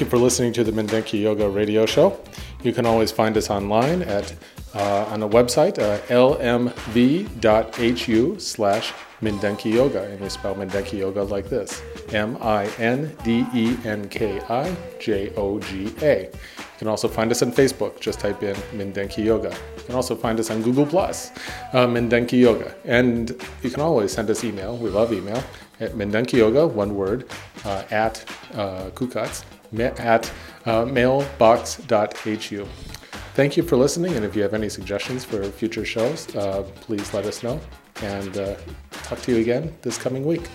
Thank you for listening to the Mindenki Joga Radio Show. You can always find us online at uh, on the website uh, lmv.hu slash Mindenki Joga, and you spell Mindenki Joga like this: M-I-N-D-E-N-K-I-J-O-G-A. You can also find us on Facebook. Just type in Mindenki Joga. You can also find us on Google Plus, uh, Mindenki Joga, and you can always send us email. We love email at Mindenki Joga, one word, uh, at uh, Kukats at uh, mailbox.hu. Thank you for listening, and if you have any suggestions for future shows, uh, please let us know. And uh, talk to you again this coming week.